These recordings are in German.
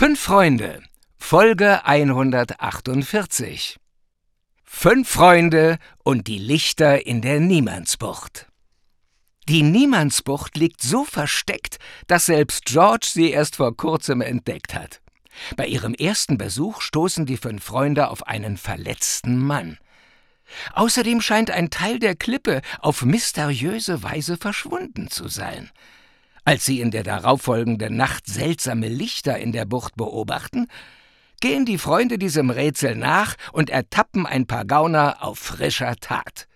Fünf Freunde, Folge 148. Fünf Freunde und die Lichter in der Niemandsbucht. Die Niemandsbucht liegt so versteckt, dass selbst George sie erst vor kurzem entdeckt hat. Bei ihrem ersten Besuch stoßen die fünf Freunde auf einen verletzten Mann. Außerdem scheint ein Teil der Klippe auf mysteriöse Weise verschwunden zu sein. Als sie in der darauffolgenden Nacht seltsame Lichter in der Bucht beobachten, gehen die Freunde diesem Rätsel nach und ertappen ein paar Gauner auf frischer Tat.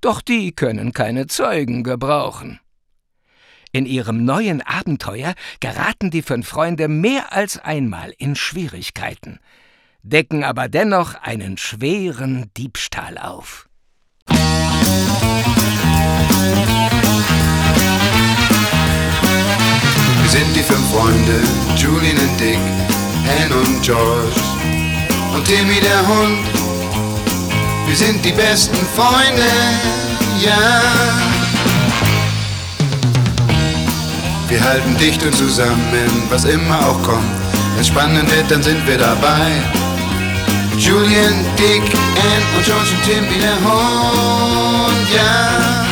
Doch die können keine Zeugen gebrauchen. In ihrem neuen Abenteuer geraten die fünf Freunde mehr als einmal in Schwierigkeiten, decken aber dennoch einen schweren Diebstahl auf. Wir sind die fünf Freunde, Julian und Dick, Anne und George und Timmy der Hund. Wir sind die besten Freunde, ja. Wir halten dicht und zusammen, was immer auch kommt. Wenn spannend wird, dann sind wir dabei. Julian, Dick, Anne und George und Timmy der Hund, ja.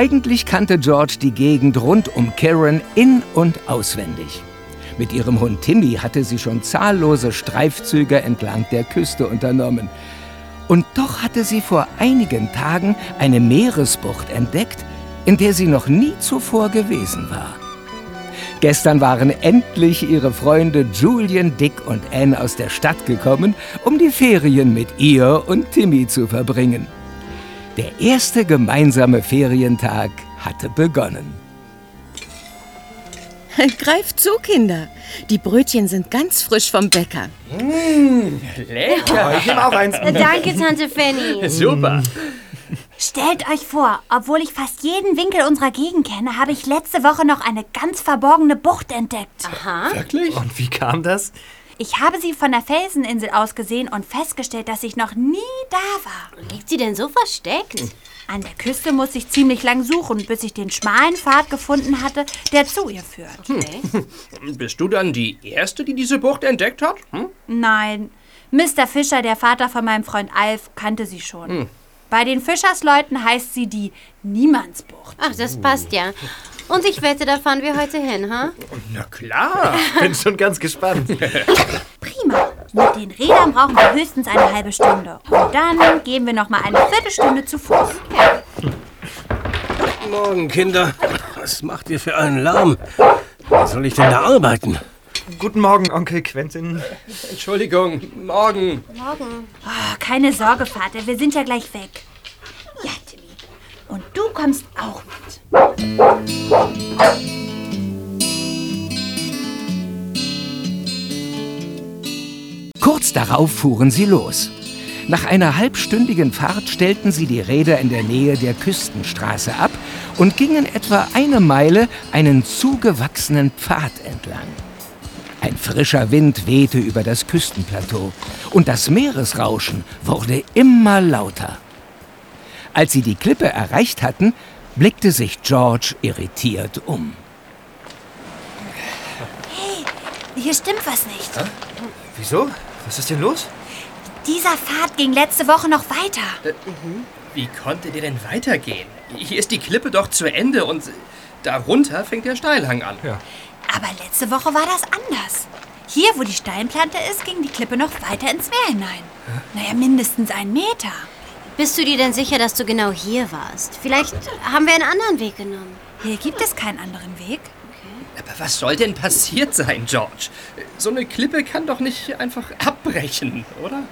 Eigentlich kannte George die Gegend rund um Karen in- und auswendig. Mit ihrem Hund Timmy hatte sie schon zahllose Streifzüge entlang der Küste unternommen. Und doch hatte sie vor einigen Tagen eine Meeresbucht entdeckt, in der sie noch nie zuvor gewesen war. Gestern waren endlich ihre Freunde Julian, Dick und Anne aus der Stadt gekommen, um die Ferien mit ihr und Timmy zu verbringen. Der erste gemeinsame Ferientag hatte begonnen. Greift zu, Kinder. Die Brötchen sind ganz frisch vom Bäcker. Lecker. Ich nehme auch eins. Danke, Tante Fanny. Super. Stellt euch vor, obwohl ich fast jeden Winkel unserer Gegend kenne, habe ich letzte Woche noch eine ganz verborgene Bucht entdeckt. Wirklich? Und wie kam das? Ich habe sie von der Felseninsel aus gesehen und festgestellt, dass ich noch nie da war. Liegt sie denn so versteckt? An der Küste musste ich ziemlich lang suchen, bis ich den schmalen Pfad gefunden hatte, der zu ihr führt. Bist du dann die Erste, die diese Bucht entdeckt hat? Hm? Nein, Mr. Fischer, der Vater von meinem Freund Alf, kannte sie schon. Bei den Fischersleuten heißt sie die Niemandsbucht. Ach, das passt ja. Und ich wette, da fahren wir heute hin, ha? Na klar. Bin schon ganz gespannt. Prima. Mit den Rädern brauchen wir höchstens eine halbe Stunde. Und dann gehen wir noch mal eine Viertelstunde zu Fuß. Morgen, Kinder. Was macht ihr für einen Lärm? Wie soll ich denn da arbeiten? Guten Morgen, Onkel Quentin. Entschuldigung, morgen. Morgen. Oh, keine Sorge, Vater, wir sind ja gleich weg. Ja, Timmy. Und du kommst auch mit. Kurz darauf fuhren sie los. Nach einer halbstündigen Fahrt stellten sie die Räder in der Nähe der Küstenstraße ab und gingen etwa eine Meile einen zugewachsenen Pfad entlang. Ein frischer Wind wehte über das Küstenplateau und das Meeresrauschen wurde immer lauter. Als sie die Klippe erreicht hatten, blickte sich George irritiert um. Hier stimmt was nicht. Wieso? Was ist denn los? Dieser Pfad ging letzte Woche noch weiter. Wie konnte der denn weitergehen? Hier ist die Klippe doch zu Ende und darunter fängt der Steilhang an. Ja. Aber letzte Woche war das anders. Hier, wo die Steinplante ist, ging die Klippe noch weiter ins Meer hinein. Naja, mindestens einen Meter. Bist du dir denn sicher, dass du genau hier warst? Vielleicht haben wir einen anderen Weg genommen. Hier gibt es keinen anderen Weg. Aber was soll denn passiert sein, George? So eine Klippe kann doch nicht einfach abbrechen, oder?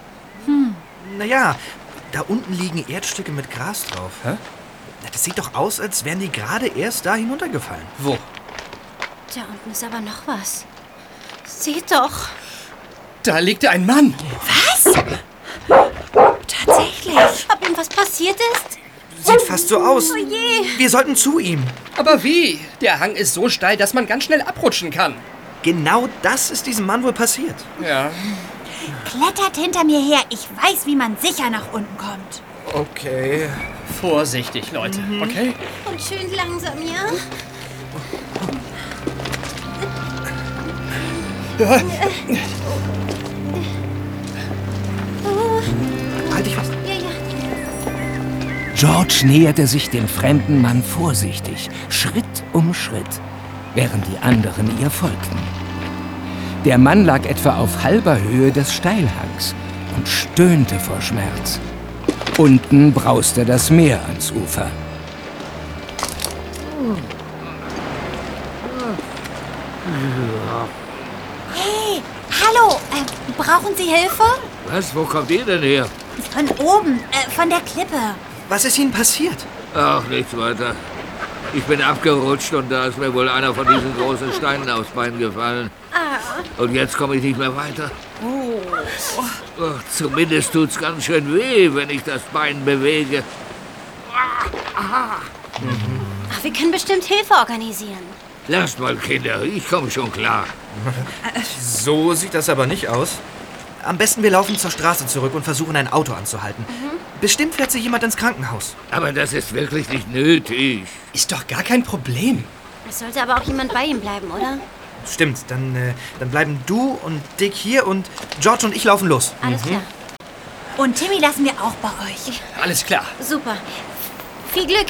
Naja, da unten liegen Erdstücke mit Gras drauf. Na, Das sieht doch aus, als wären die gerade erst da hinuntergefallen. Wo? Da unten ist aber noch was. Seht doch. Da liegt ein Mann. Tatsächlich. Ob ihm was passiert ist? Sieht fast so aus. Oh je. Wir sollten zu ihm. Aber wie? Der Hang ist so steil, dass man ganz schnell abrutschen kann. Genau das ist diesem Mann wohl passiert. Ja. Klettert hinter mir her. Ich weiß, wie man sicher nach unten kommt. Okay. Vorsichtig, Leute, okay? Und schön langsam, ja? Halt George näherte sich dem fremden Mann vorsichtig, Schritt um Schritt, während die anderen ihr folgten. Der Mann lag etwa auf halber Höhe des Steilhangs und stöhnte vor Schmerz. Unten brauste das Meer ans Ufer. Hey, hallo. Äh, brauchen Sie Hilfe? Was? Wo kommt ihr denn her? Von oben, äh, von der Klippe. Was ist Ihnen passiert? Ach, nichts weiter. Ich bin abgerutscht und da ist mir wohl einer von diesen großen Steinen aufs Bein gefallen. Und jetzt komme ich nicht mehr weiter. Ach, zumindest tut's ganz schön weh, wenn ich das Bein bewege. Ach, wir können bestimmt Hilfe organisieren. Lasst mal, Kinder, ich komme schon klar. So sieht das aber nicht aus. Am besten wir laufen zur Straße zurück und versuchen, ein Auto anzuhalten. Bestimmt fährt sich jemand ins Krankenhaus. Aber das ist wirklich nicht nötig. Ist doch gar kein Problem. Es sollte aber auch jemand bei ihm bleiben, oder? Stimmt, dann, äh, dann bleiben du und Dick hier und George und ich laufen los. Alles klar. Und Timmy lassen wir auch bei euch. Alles klar. Super. Viel Glück.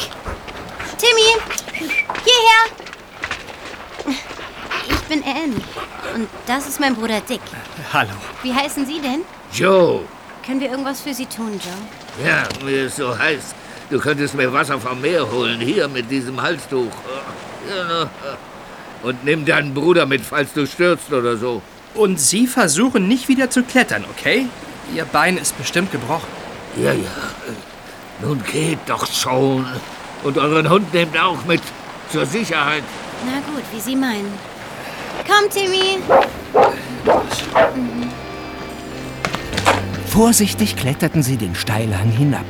Timmy, hierher. Ich bin Anne. Und das ist mein Bruder Dick. Hallo. Wie heißen Sie denn? Joe, Können wir irgendwas für Sie tun, Joe? ja, mir ist so heiß. Du könntest mir Wasser vom Meer holen, hier mit diesem Halstuch. Und nimm deinen Bruder mit, falls du stürzt oder so. Und Sie versuchen nicht wieder zu klettern, okay? Ihr Bein ist bestimmt gebrochen. Ja, ja. Nun geht doch schon. Und euren Hund nehmt auch mit. Zur Sicherheit. Na gut, wie Sie meinen. Komm, Timmy. Vorsichtig kletterten sie den Steilhang hinab.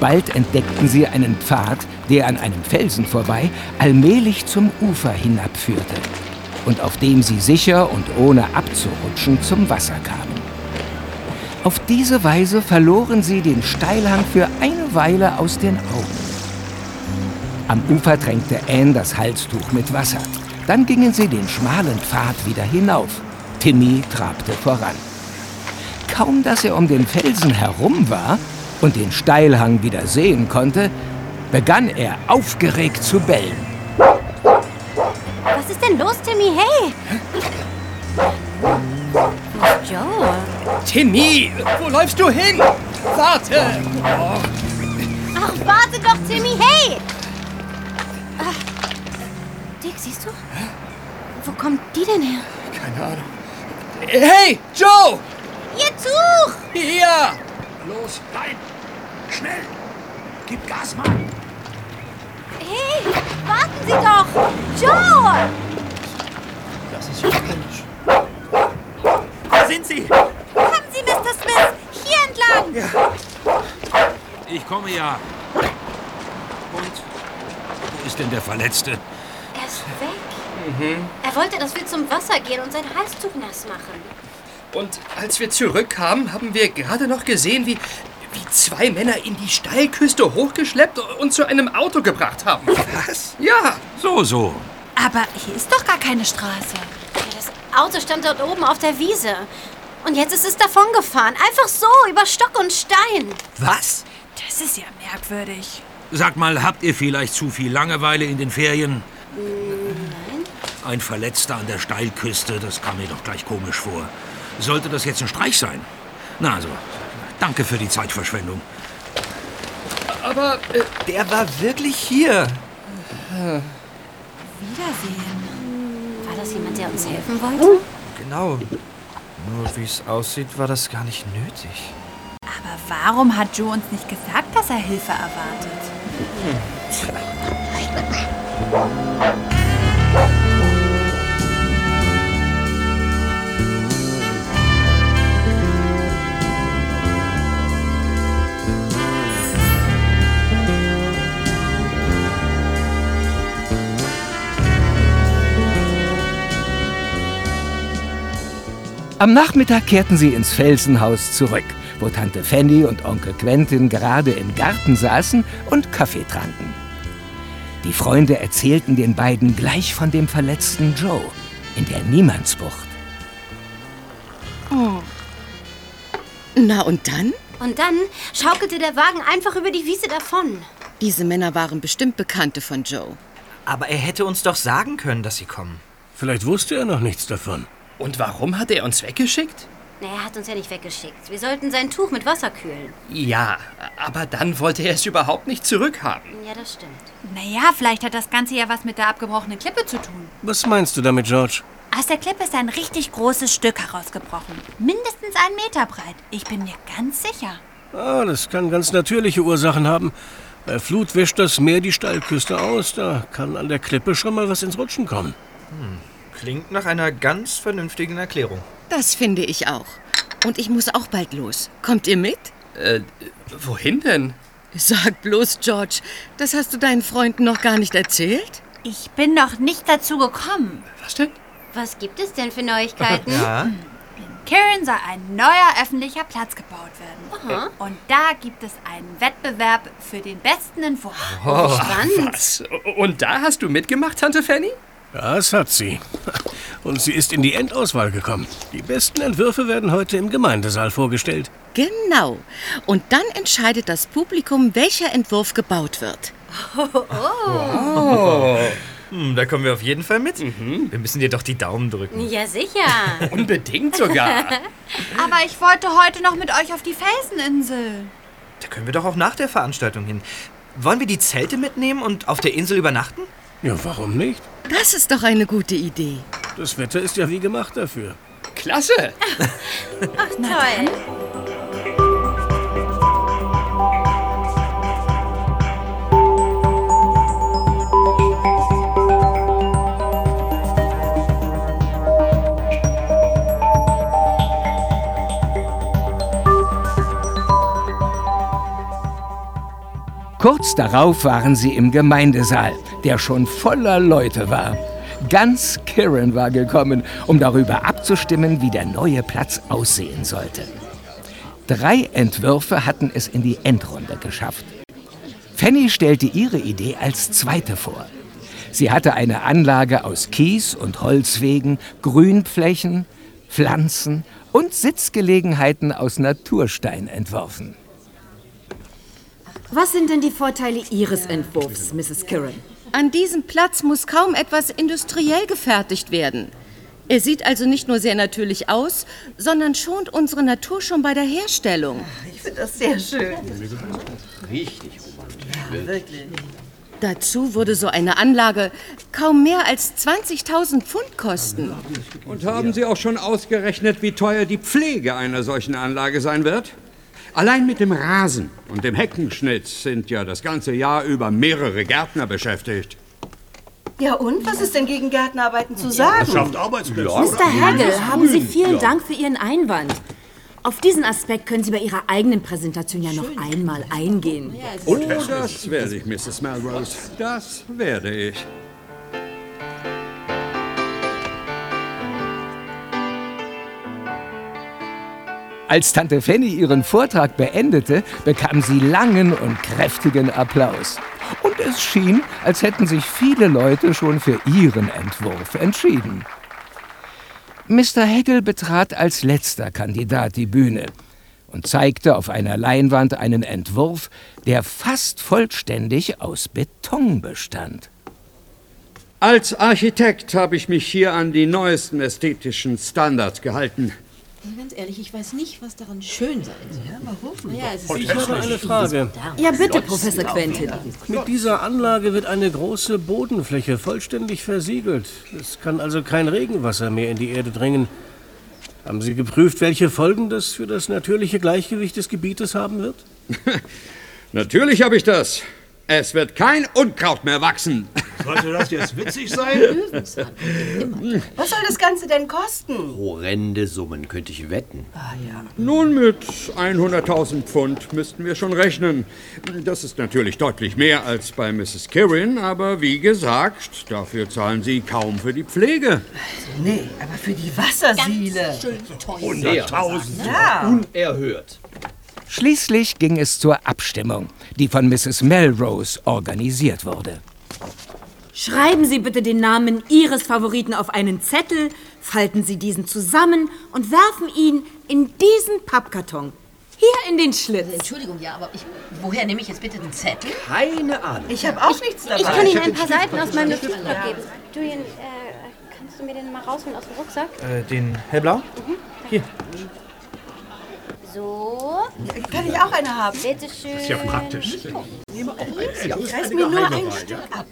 Bald entdeckten sie einen Pfad, der an einem Felsen vorbei allmählich zum Ufer hinabführte und auf dem sie sicher und ohne abzurutschen zum Wasser kamen. Auf diese Weise verloren sie den Steilhang für eine Weile aus den Augen. Am Ufer tränkte Anne das Halstuch mit Wasser. Dann gingen sie den schmalen Pfad wieder hinauf. Timmy trabte voran. Kaum dass er um den Felsen herum war und den Steilhang wieder sehen konnte, begann er aufgeregt zu bellen. Was ist denn los, Timmy? Hey! Joe? Timmy, wo läufst du hin? Warte! Ach, warte doch, Timmy, hey! Dick, siehst du? Wo kommt die denn her? Keine Ahnung. Hey, Joe! Ihr Tuch! Hier! Los, rein! Schnell! Gib Gas, Mann! Hey, warten Sie doch! Joe! Das ist ja komisch. Da sind sie! Kommen Sie, Mr. Smith. Hier entlang. Ich komme ja. Und? Wo ist denn der Verletzte? Er weg. Er wollte, dass wir zum Wasser gehen und sein Halstuch nass machen. Und als wir zurückkamen, haben wir gerade noch gesehen, wie, wie zwei Männer ihn die Steilküste hochgeschleppt und zu einem Auto gebracht haben. Was? Ja, So, so. Aber hier ist doch gar keine Straße. Ja, das Auto stand dort oben auf der Wiese. Und jetzt ist es davongefahren. Einfach so, über Stock und Stein. Was? Das ist ja merkwürdig. Sag mal, habt ihr vielleicht zu viel Langeweile in den Ferien? Nein. Ein Verletzter an der Steilküste, das kam mir doch gleich komisch vor. Sollte das jetzt ein Streich sein? Na also, danke für die Zeitverschwendung. aber äh, Der war wirklich hier. Wiedersehen. War das jemand, der uns helfen wollte? Genau. Nur wie es aussieht, war das gar nicht nötig. Aber warum hat Joe uns nicht gesagt, dass er Hilfe erwartet? Am Nachmittag kehrten sie ins Felsenhaus zurück, wo Tante Fanny und Onkel Quentin gerade im Garten saßen und Kaffee tranken. Die Freunde erzählten den beiden gleich von dem verletzten Joe in der Niemandsbucht. Oh. Na und dann? Und dann schaukelte der Wagen einfach über die Wiese davon. Diese Männer waren bestimmt Bekannte von Joe. Aber er hätte uns doch sagen können, dass sie kommen. Vielleicht wusste er noch nichts davon. Und warum hat er uns weggeschickt? Na, Er hat uns ja nicht weggeschickt. Wir sollten sein Tuch mit Wasser kühlen. Ja, aber dann wollte er es überhaupt nicht zurückhaben. Ja, das stimmt. Naja, vielleicht hat das Ganze ja was mit der abgebrochenen Klippe zu tun. Was meinst du damit, George? Aus der Klippe ist ein richtig großes Stück herausgebrochen. Mindestens einen Meter breit. Ich bin mir ganz sicher. Ah, das kann ganz natürliche Ursachen haben. Bei Flut wäscht das Meer die Steilküste aus. Da kann an der Klippe schon mal was ins Rutschen kommen. Klingt nach einer ganz vernünftigen Erklärung. Das finde ich auch. Und ich muss auch bald los. Kommt ihr mit? Äh, wohin denn? Sag bloß, George, das hast du deinen Freunden noch gar nicht erzählt? Ich bin noch nicht dazu gekommen. Was denn? Was gibt es denn für Neuigkeiten? Ja? In Kirin soll ein neuer öffentlicher Platz gebaut werden. Und da gibt es einen Wettbewerb für den besten Entwurf. Spannend. Was? Und da hast du mitgemacht, Tante Fanny? Das hat sie. Und sie ist in die Endauswahl gekommen. Die besten Entwürfe werden heute im Gemeindesaal vorgestellt. Genau. Und dann entscheidet das Publikum, welcher Entwurf gebaut wird. Hm, da kommen wir auf jeden Fall mit. Wir müssen dir doch die Daumen drücken. Ja, sicher. Unbedingt sogar. Aber ich wollte heute noch mit euch auf die Felseninsel. Da können wir doch auch nach der Veranstaltung hin. Wollen wir die Zelte mitnehmen und auf der Insel übernachten? Ja, warum nicht? Das ist doch eine gute Idee. Das Wetter ist ja wie gemacht dafür. Klasse. Toll. Kurz darauf waren sie im Gemeindesaal, der schon voller Leute war. Ganz Kirin war gekommen, um darüber abzustimmen, wie der neue Platz aussehen sollte. Drei Entwürfe hatten es in die Endrunde geschafft. Fanny stellte ihre Idee als zweite vor. Sie hatte eine Anlage aus Kies und Holzwegen, Grünflächen, Pflanzen und Sitzgelegenheiten aus Naturstein entworfen. Was sind denn die Vorteile Ihres Entwurfs, Mrs. Curran? An diesem Platz muss kaum etwas industriell gefertigt werden. Er sieht also nicht nur sehr natürlich aus, sondern schont unsere Natur schon bei der Herstellung. Ich finde das sehr schön. Dazu würde so eine Anlage kaum mehr als 20.000 Pfund kosten. Und haben Sie auch schon ausgerechnet, wie teuer die Pflege einer solchen Anlage sein wird? Allein mit dem Rasen und dem Heckenschnitt sind ja das ganze Jahr über mehrere Gärtner beschäftigt. Ja, und was ist denn gegen Gärtnerarbeiten zu sagen? Schafft Arbeitsplätze. Mr. Hagel, haben Sie vielen Dank für Ihren Einwand. Auf diesen Aspekt können Sie bei Ihrer eigenen Präsentation ja noch einmal eingehen. Oh, das werde ich, Mrs. Melrose. Das werde ich. Als Tante Fanny ihren Vortrag beendete, bekam sie langen und kräftigen Applaus. Und es schien, als hätten sich viele Leute schon für ihren Entwurf entschieden. Mr. Hegel betrat als letzter Kandidat die Bühne und zeigte auf einer Leinwand einen Entwurf, der fast vollständig aus Beton bestand. Als Architekt habe ich mich hier an die neuesten ästhetischen Standards gehalten. Ganz ehrlich, ich weiß nicht, was daran schön sein soll. Ja, warum? Ja, es ist Ich habe eine Frage. ja bitte, Professor Quentin. Mit dieser Anlage wird eine große Bodenfläche vollständig versiegelt. Es kann also kein Regenwasser mehr in die Erde dringen. Haben Sie geprüft, welche Folgen das für das natürliche Gleichgewicht des Gebietes haben wird? Natürlich habe ich das. Es wird kein Unkraut mehr wachsen. Sollte das jetzt witzig sein? Was soll das Ganze denn kosten? Horrende Summen könnte ich wetten. Ah ja. Nun, mit 100.000 Pfund müssten wir schon rechnen. Das ist natürlich deutlich mehr als bei Mrs. Kirin, aber wie gesagt, dafür zahlen Sie kaum für die Pflege. Nee, aber für die Wassersiele. schön teuer. 100.000. Ja. Unerhört. Schließlich ging es zur Abstimmung, die von Mrs. Melrose organisiert wurde. Schreiben Sie bitte den Namen Ihres Favoriten auf einen Zettel, falten Sie diesen zusammen und werfen ihn in diesen Pappkarton. Hier in den Schlitz. Entschuldigung, ja, aber ich, woher nehme ich jetzt bitte den Zettel? Keine Ahnung. Ich habe auch nichts dabei. Ich kann Ihnen ein paar Seiten aus meinem Stift Notizbuch geben. Julian, äh, kannst du mir den mal rausholen aus dem Rucksack? Äh, den hellblau? Hier. So. Kann ich auch eine haben? Bitte schön. Ist ja praktisch. Ich reiß mir nur ein Stück ab.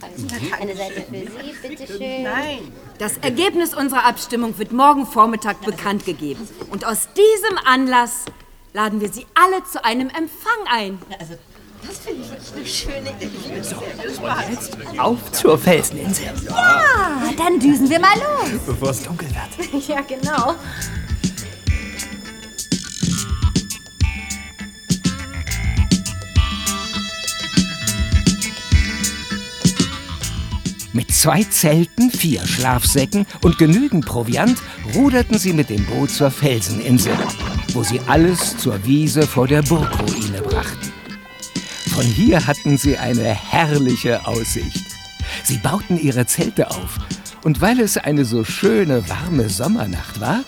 Eine Seite für Sie, bitte schön. Nein. Das Ergebnis unserer Abstimmung wird morgen Vormittag bekannt gegeben. Und aus diesem Anlass laden wir Sie alle zu einem Empfang ein. Also, das finde ich eine schöne Idee. So, Auf zur Felseninsel, Ah, dann düsen wir mal los. bevor es dunkel wird. Ja, genau. Zwei Zelten, vier Schlafsäcken und genügend Proviant ruderten sie mit dem Boot zur Felseninsel, wo sie alles zur Wiese vor der Burgruine brachten. Von hier hatten sie eine herrliche Aussicht. Sie bauten ihre Zelte auf, und weil es eine so schöne, warme Sommernacht war,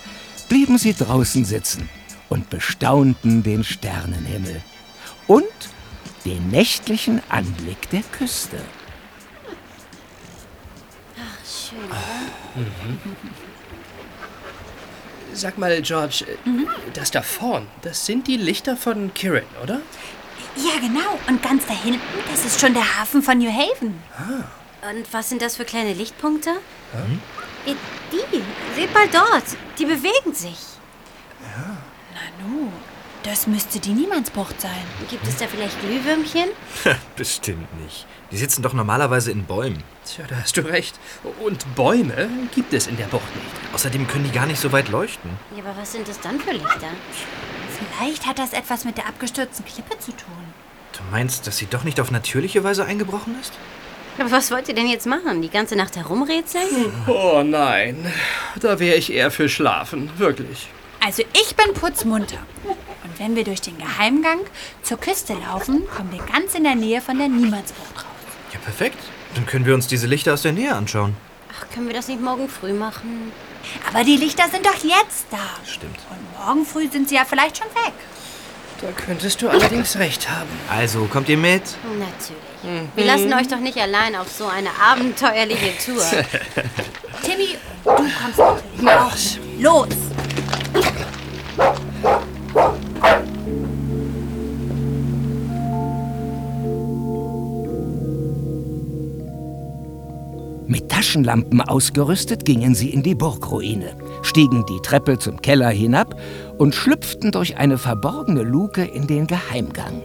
blieben sie draußen sitzen und bestaunten den Sternenhimmel und den nächtlichen Anblick der Küste. Schön, Sag mal, George, äh, das da vorn, das sind die Lichter von Kirin, oder? Ja, genau. Und ganz da hinten, das ist schon der Hafen von New Haven. Und was sind das für kleine Lichtpunkte? Äh, Die, seht mal dort. Die bewegen sich. Nanu, das müsste die Niemandsbucht sein. Gibt es da vielleicht Glühwürmchen? Bestimmt nicht. Die sitzen doch normalerweise in Bäumen. Tja, da hast du recht. Und Bäume gibt es in der Bucht nicht. Außerdem können die gar nicht so weit leuchten. Ja, aber was sind das dann für Lichter? Vielleicht hat das etwas mit der abgestürzten Klippe zu tun. Du meinst, dass sie doch nicht auf natürliche Weise eingebrochen ist? Aber was wollt ihr denn jetzt machen? Die ganze Nacht herumrätseln? Oh nein, da wäre ich eher für schlafen, wirklich. Also ich bin putzmunter. Und wenn wir durch den Geheimgang zur Küste laufen, kommen wir ganz in der Nähe von der Niemandsbucht. Ja, perfekt. Dann können wir uns diese Lichter aus der Nähe anschauen. Ach, können wir das nicht morgen früh machen? Aber die Lichter sind doch jetzt da. Stimmt. Und morgen früh sind sie ja vielleicht schon weg. Da könntest du allerdings recht haben. Also, kommt ihr mit? Natürlich. Wir lassen euch doch nicht allein auf so eine abenteuerliche Tour. Timmy, du kommst natürlich auch. Los! Taschenlampen ausgerüstet gingen sie in die Burgruine, stiegen die Treppe zum Keller hinab und schlüpften durch eine verborgene Luke in den Geheimgang.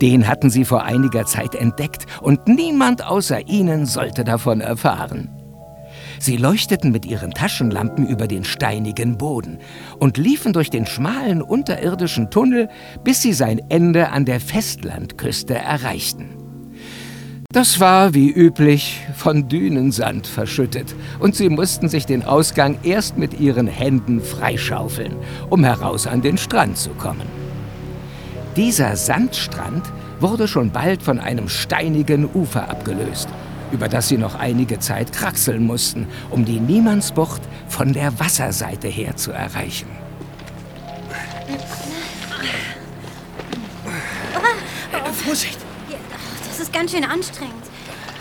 Den hatten sie vor einiger Zeit entdeckt und niemand außer ihnen sollte davon erfahren. Sie leuchteten mit ihren Taschenlampen über den steinigen Boden und liefen durch den schmalen unterirdischen Tunnel, bis sie sein Ende an der Festlandküste erreichten. Das war, wie üblich, von Dünensand verschüttet, und sie mussten sich den Ausgang erst mit ihren Händen freischaufeln, um heraus an den Strand zu kommen. Dieser Sandstrand wurde schon bald von einem steinigen Ufer abgelöst, über das sie noch einige Zeit kraxeln mussten, um die Niemandsbucht von der Wasserseite her zu erreichen. Vorsicht! Das ist ganz schön anstrengend.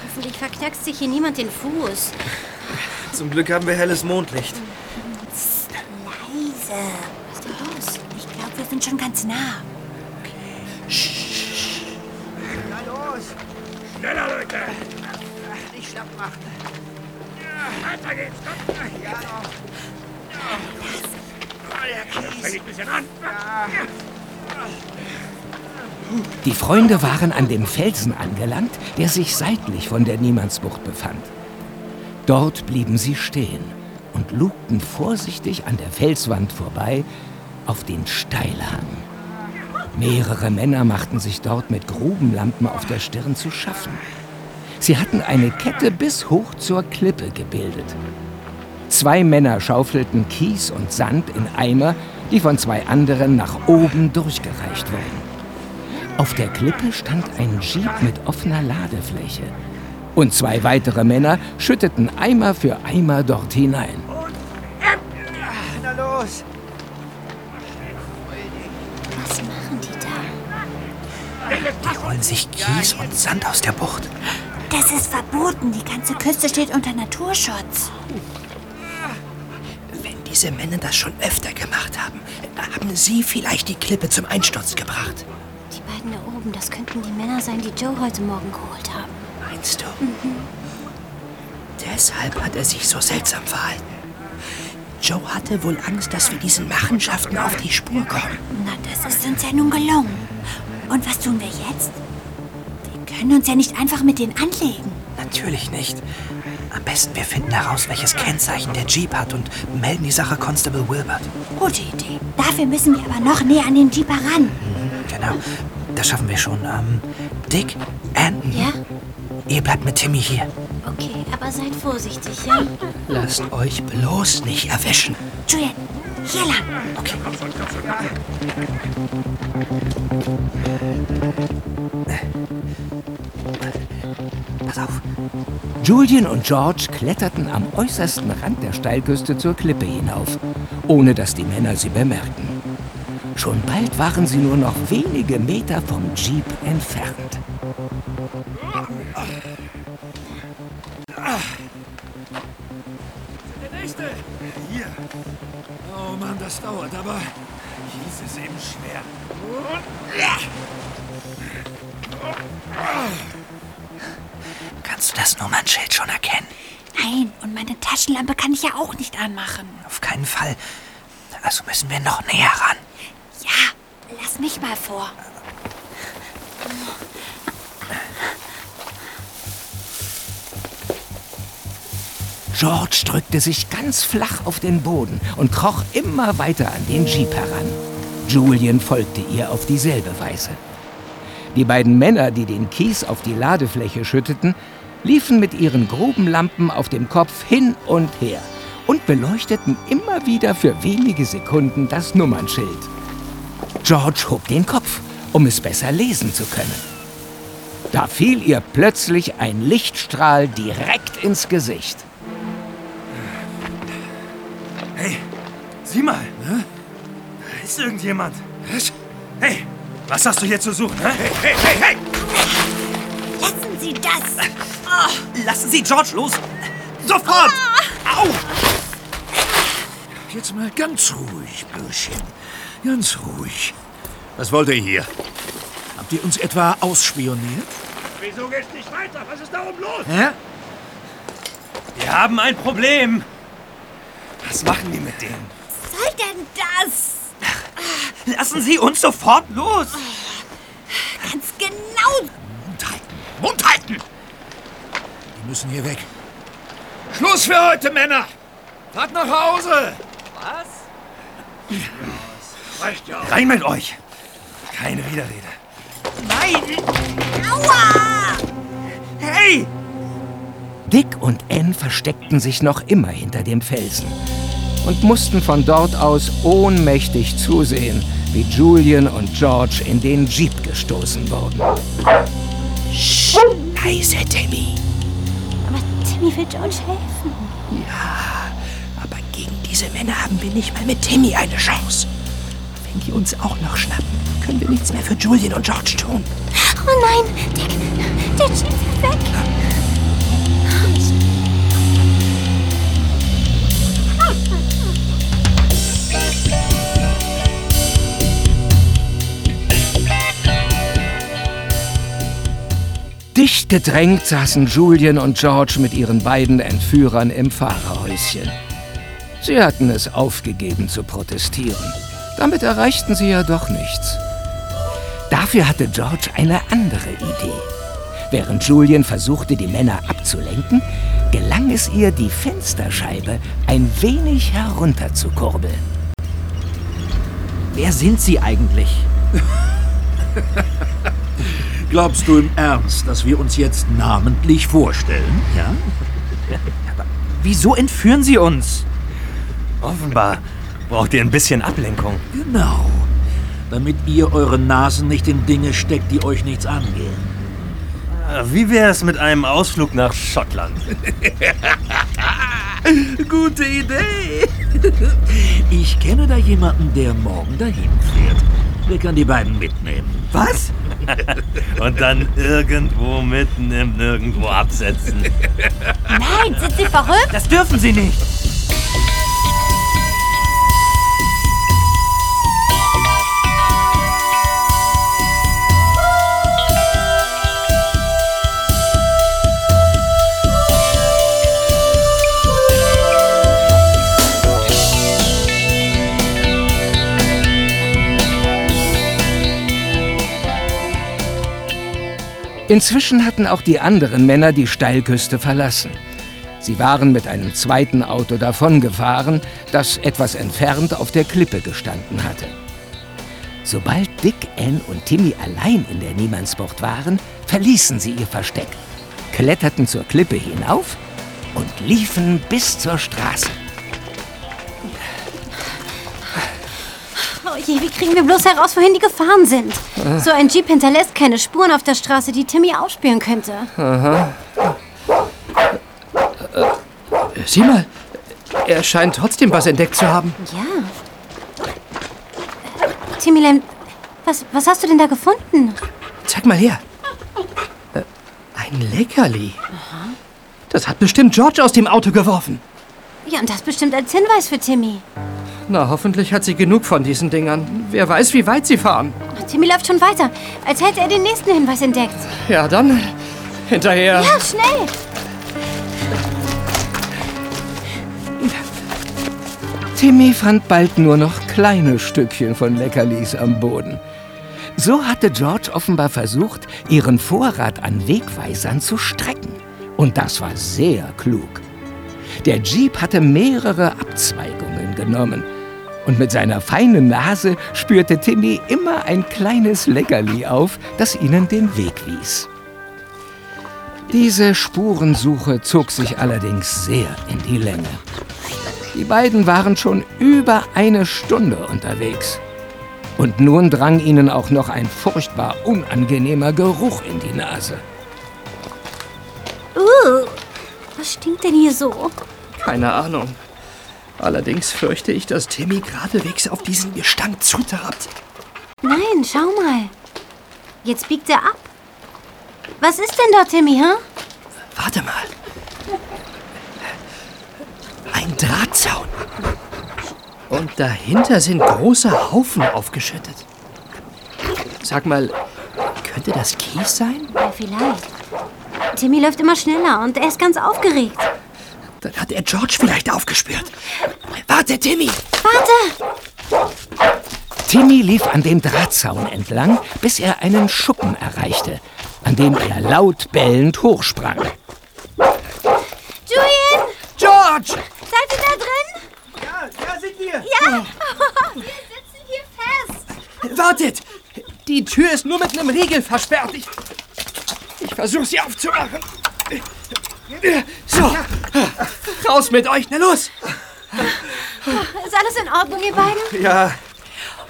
Hoffentlich verknackst sich hier niemand den Fuß. Zum Glück haben wir helles Mondlicht. Leise. Was ist denn los? Ich glaube, wir sind schon ganz nah. Na los! Schneller, Leute! Nicht schlapp machen. Ja, weiter geht's, komm! Ja, noch. Ja. Oh, der Kies. Fäng ich ein bisschen an. Ja. Die Freunde waren an dem Felsen angelangt, der sich seitlich von der Niemandsbucht befand. Dort blieben sie stehen und lugten vorsichtig an der Felswand vorbei auf den Steilhang. Mehrere Männer machten sich dort mit Grubenlampen auf der Stirn zu schaffen. Sie hatten eine Kette bis hoch zur Klippe gebildet. Zwei Männer schaufelten Kies und Sand in Eimer, die von zwei anderen nach oben durchgereicht wurden. Auf der Klippe stand ein Jeep mit offener Ladefläche. Und zwei weitere Männer schütteten Eimer für Eimer dort hinein. Na los! Was machen die da? Die holen sich Kies und Sand aus der Bucht. Das ist verboten. Die ganze Küste steht unter Naturschutz. Wenn diese Männer das schon öfter gemacht haben, haben sie vielleicht die Klippe zum Einsturz gebracht. Beiden da oben, das könnten die Männer sein, die Joe heute Morgen geholt haben. Meinst du? Deshalb hat er sich so seltsam verhalten. Joe hatte wohl Angst, dass wir diesen Machenschaften auf die Spur kommen. Na, das ist uns ja nun gelungen. Und was tun wir jetzt? Wir können uns ja nicht einfach mit denen anlegen. Natürlich nicht. Am besten wir finden heraus, welches Kennzeichen der Jeep hat und melden die Sache Constable Wilbert. Gute Idee. Dafür müssen wir aber noch näher an den Jeep heran. Genau. Das schaffen wir schon. Ähm, Dick, Ann, Ja? ihr bleibt mit Timmy hier. Okay, aber seid vorsichtig, ja? Lasst euch bloß nicht erwischen. Julian, hier lang. Okay. Pass auf. Julian und George kletterten am äußersten Rand der Steilküste zur Klippe hinauf, ohne dass die Männer sie bemerkten. Schon bald waren sie nur noch wenige Meter vom Jeep entfernt. Der nächste! Hier. Oh Mann, das dauert, aber hier ist es eben schwer. Kannst du das Nummernschild schon erkennen? Nein, und meine Taschenlampe kann ich ja auch nicht anmachen. Auf keinen Fall. Also müssen wir noch näher ran. Lass mich mal vor. George drückte sich ganz flach auf den Boden und kroch immer weiter an den Jeep heran. Julian folgte ihr auf dieselbe Weise. Die beiden Männer, die den Kies auf die Ladefläche schütteten, liefen mit ihren Grubenlampen auf dem Kopf hin und her und beleuchteten immer wieder für wenige Sekunden das Nummernschild. George hob den Kopf, um es besser lesen zu können. Da fiel ihr plötzlich ein Lichtstrahl direkt ins Gesicht. Hey, sieh mal, ne? Da ist irgendjemand. Was? Hey, was hast du hier zu suchen, ne? Hey, hey, hey, hey! Lassen Sie das! Ah, lassen Sie George los! Sofort! Au! Jetzt mal ganz ruhig, Bürschchen. Ganz ruhig. Was wollt ihr hier? Habt ihr uns etwa ausspioniert? Wieso geht's nicht weiter? Was ist da oben los? Hä? Wir haben ein Problem. Was machen die mit denen? Was soll denn das? Lassen Sie uns sofort los! Ganz genau. Mund halten! Die müssen hier weg. Schluss für heute, Männer! Fahrt nach Hause! Was? Reicht ja. Rein mit euch! Keine Widerrede. Nein! Aua! Hey! Dick und Ann versteckten sich noch immer hinter dem Felsen und mussten von dort aus ohnmächtig zusehen, wie Julian und George in den Jeep gestoßen wurden. Sch, leise, Timmy. Aber Timmy will George helfen. Ja, aber gegen diese Männer haben wir nicht mal mit Timmy eine Chance. Wenn die uns auch noch schnappen, können wir nichts mehr für Julian und George tun. Oh nein, Dick, der Jeep fährt weg. Dicht gedrängt saßen Julian und George mit ihren beiden Entführern im Fahrerhäuschen. Sie hatten es aufgegeben zu protestieren. Damit erreichten sie ja doch nichts. Dafür hatte George eine andere Idee. Während Julian versuchte, die Männer abzulenken, gelang es ihr, die Fensterscheibe ein wenig herunterzukurbeln. Wer sind Sie eigentlich? Glaubst du im Ernst, dass wir uns jetzt namentlich vorstellen? Ja? Aber wieso entführen Sie uns? Offenbar braucht ihr ein bisschen Ablenkung. Genau. Damit ihr eure Nasen nicht in Dinge steckt, die euch nichts angehen. Wie wäre es mit einem Ausflug nach Schottland? Gute Idee. Ich kenne da jemanden, der morgen dahin fährt. Der kann die beiden mitnehmen. Was? Und dann irgendwo mitten im Nirgendwo absetzen. Nein, sind Sie verrückt? Das dürfen Sie nicht. Inzwischen hatten auch die anderen Männer die Steilküste verlassen. Sie waren mit einem zweiten Auto davongefahren, das etwas entfernt auf der Klippe gestanden hatte. Sobald Dick, Ann und Timmy allein in der Niemandsbucht waren, verließen sie ihr Versteck, kletterten zur Klippe hinauf und liefen bis zur Straße. Je, wie kriegen wir bloß heraus, wohin die gefahren sind? So ein Jeep hinterlässt keine Spuren auf der Straße, die Timmy aufspüren könnte. Aha. Äh, Sieh mal, er scheint trotzdem was entdeckt zu haben. Ja. Äh, Timmy Lem, was, was hast du denn da gefunden? Zeig mal her. Äh, Ein Leckerli. Das hat bestimmt George aus dem Auto geworfen. Ja, und das bestimmt als Hinweis für Timmy. Na, hoffentlich hat sie genug von diesen Dingern. Wer weiß, wie weit sie fahren. Timmy läuft schon weiter, als hätte er den nächsten Hinweis entdeckt. Ja, dann hinterher. Ja, schnell! Timmy fand bald nur noch kleine Stückchen von Leckerlis am Boden. So hatte George offenbar versucht, ihren Vorrat an Wegweisern zu strecken. Und das war sehr klug. Der Jeep hatte mehrere Abzweigungen genommen. Und mit seiner feinen Nase spürte Timmy immer ein kleines Leckerli auf, das ihnen den Weg wies. Diese Spurensuche zog sich allerdings sehr in die Länge. Die beiden waren schon über eine Stunde unterwegs. Und nun drang ihnen auch noch ein furchtbar unangenehmer Geruch in die Nase. Uh, was stinkt denn hier so? Keine Ahnung. Allerdings fürchte ich, dass Timmy geradewegs auf diesen Gestank zutrabt. Nein, schau mal. Jetzt biegt er ab. Was ist denn da, Timmy, hä? Warte mal. Ein Drahtzaun. Und dahinter sind große Haufen aufgeschüttet. Sag mal, könnte das Kies sein? Ja, vielleicht. Timmy läuft immer schneller und er ist ganz aufgeregt. Dann hat er George vielleicht aufgespürt. Warte, Timmy! Warte! Timmy lief an dem Drahtzaun entlang, bis er einen Schuppen erreichte, an dem er laut bellend hochsprang. Julian! George! Seid ihr da drin? Ja, ja, sind wir. Ja! wir sitzen hier fest. Wartet! Die Tür ist nur mit einem Riegel versperrt. Ich, ich versuche sie aufzumachen. So, raus mit euch, na los! Ist alles in Ordnung, ihr beiden? Ja,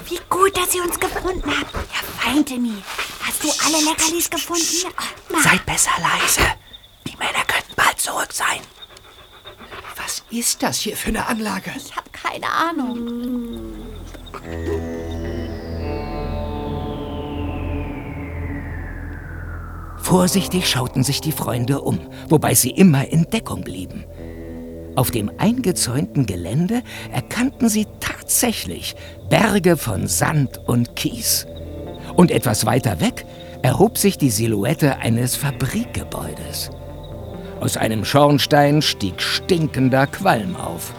Wie gut, dass ihr uns gefunden habt. Ja, fein, Timmy. Hast du alle Leckerlis gefunden? Na, Seid besser leise. Die Männer könnten bald zurück sein. Was ist das hier für eine Anlage? ich habe keine Ahnung. Vorsichtig schauten sich die Freunde um, wobei sie immer in Deckung blieben. Auf dem eingezäunten Gelände erkannten sie tatsächlich Berge von Sand und Kies. Und etwas weiter weg erhob sich die Silhouette eines Fabrikgebäudes. Aus einem Schornstein stieg stinkender Qualm auf.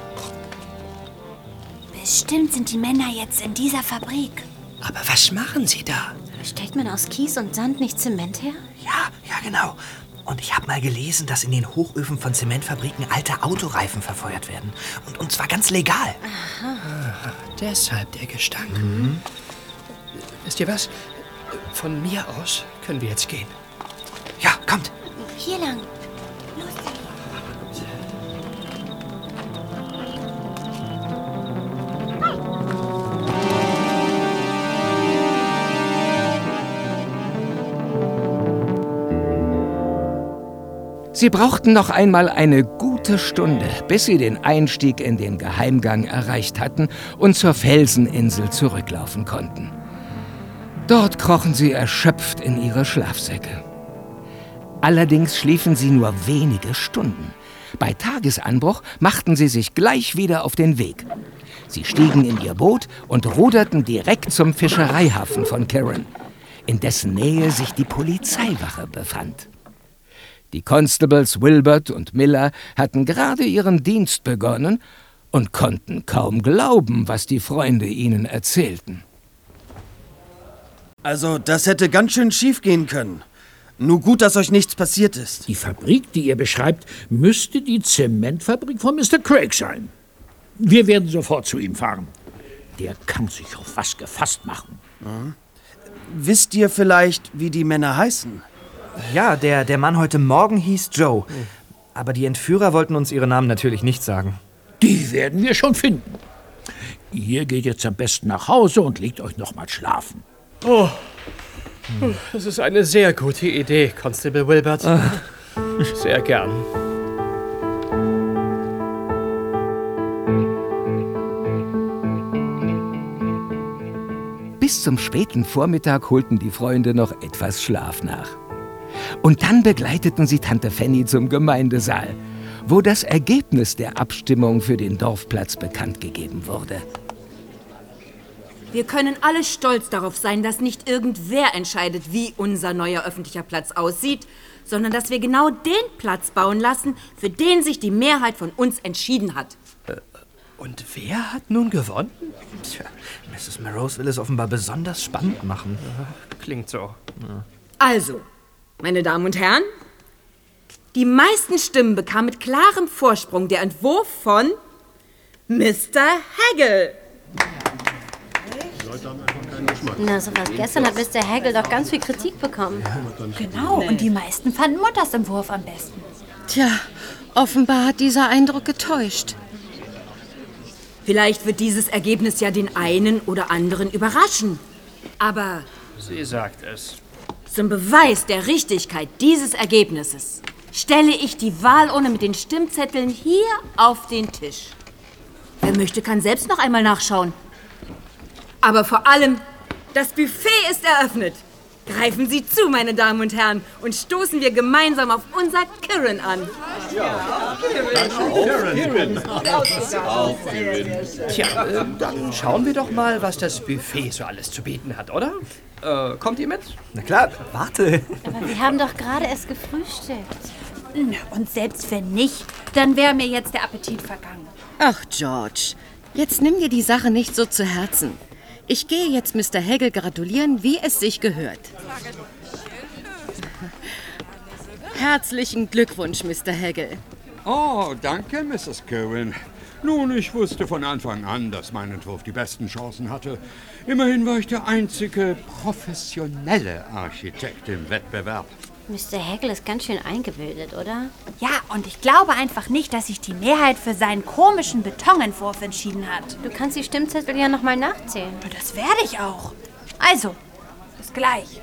Bestimmt sind die Männer jetzt in dieser Fabrik. Aber was machen sie da? Stellt man aus Kies und Sand nicht Zement her? Ja, ja, genau. Und ich habe mal gelesen, dass in den Hochöfen von Zementfabriken alte Autoreifen verfeuert werden. Und, und zwar ganz legal. Ah, deshalb der Gestank. Wisst ihr was? Von mir aus können wir jetzt gehen. Ja, kommt. Hier lang. Sie brauchten noch einmal eine gute Stunde, bis sie den Einstieg in den Geheimgang erreicht hatten und zur Felseninsel zurücklaufen konnten. Dort krochen sie erschöpft in ihre Schlafsäcke. Allerdings schliefen sie nur wenige Stunden. Bei Tagesanbruch machten sie sich gleich wieder auf den Weg. Sie stiegen in ihr Boot und ruderten direkt zum Fischereihafen von Kirin, in dessen Nähe sich die Polizeiwache befand. Die Constables Wilbert und Miller hatten gerade ihren Dienst begonnen und konnten kaum glauben, was die Freunde ihnen erzählten. Also, das hätte ganz schön schief gehen können. Nur gut, dass euch nichts passiert ist. Die Fabrik, die ihr beschreibt, müsste die Zementfabrik von Mr. Craig sein. Wir werden sofort zu ihm fahren. Der kann sich auf was gefasst machen. Mhm. Wisst ihr vielleicht, wie die Männer heißen? Ja, der, der Mann heute Morgen hieß Joe. Aber die Entführer wollten uns ihre Namen natürlich nicht sagen. Die werden wir schon finden. Ihr geht jetzt am besten nach Hause und legt euch noch mal schlafen. Oh, das ist eine sehr gute Idee, Constable Wilbert. Sehr gern. Bis zum späten Vormittag holten die Freunde noch etwas Schlaf nach. Und dann begleiteten sie Tante Fanny zum Gemeindesaal, wo das Ergebnis der Abstimmung für den Dorfplatz bekannt gegeben wurde. Wir können alle stolz darauf sein, dass nicht irgendwer entscheidet, wie unser neuer öffentlicher Platz aussieht, sondern dass wir genau den Platz bauen lassen, für den sich die Mehrheit von uns entschieden hat. Und wer hat nun gewonnen? Tja, Mrs. Melrose will es offenbar besonders spannend machen. Klingt so. Also, meine Damen und Herren, die meisten Stimmen bekam mit klarem Vorsprung der Entwurf von Mr. Hagel. Na, sowas. Gestern hat Mr. Hagel doch ganz viel Kritik bekommen. Genau, und die meisten fanden Mutters Entwurf am besten. Tja, offenbar hat dieser Eindruck getäuscht. Vielleicht wird dieses Ergebnis ja den einen oder anderen überraschen. Aber Sie sagt es. Zum Beweis der Richtigkeit dieses Ergebnisses stelle ich die Wahlurne mit den Stimmzetteln hier auf den Tisch. Wer möchte, kann selbst noch einmal nachschauen. Aber vor allem, das Buffet ist eröffnet. Greifen Sie zu, meine Damen und Herren, und stoßen wir gemeinsam auf unser Kirin an. Tja, äh, dann schauen wir doch mal, was das Buffet so alles zu bieten hat, oder? Äh, kommt ihr mit? Na klar, warte. Aber wir haben doch gerade erst gefrühstückt. Na, Und selbst wenn nicht, dann wäre mir jetzt der Appetit vergangen. Ach, George, jetzt nimm dir die Sache nicht so zu Herzen. Ich gehe jetzt Mr. Hagel gratulieren, wie es sich gehört. Herzlichen Glückwunsch, Mr. Hagel. Oh, danke, Mrs. Cohen. Nun, ich wusste von Anfang an, dass mein Entwurf die besten Chancen hatte. Immerhin war ich der einzige professionelle Architekt im Wettbewerb. Mr. Hagel ist ganz schön eingebildet, oder? Ja, und ich glaube einfach nicht, dass sich die Mehrheit für seinen komischen Betonentwurf entschieden hat. Du kannst die Stimmzettel ja noch mal nachzählen. Das werde ich auch. Also, bis gleich.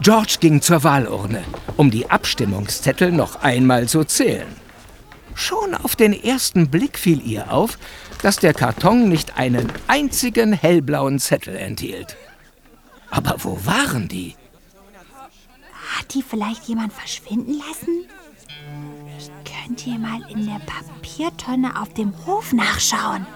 George ging zur Wahlurne, um die Abstimmungszettel noch einmal zu zählen. Schon auf den ersten Blick fiel ihr auf, dass der Karton nicht einen einzigen hellblauen Zettel enthielt. Aber wo waren die? Hat die vielleicht jemand verschwinden lassen? Ich könnte hier mal in der Papiertonne auf dem Hof nachschauen.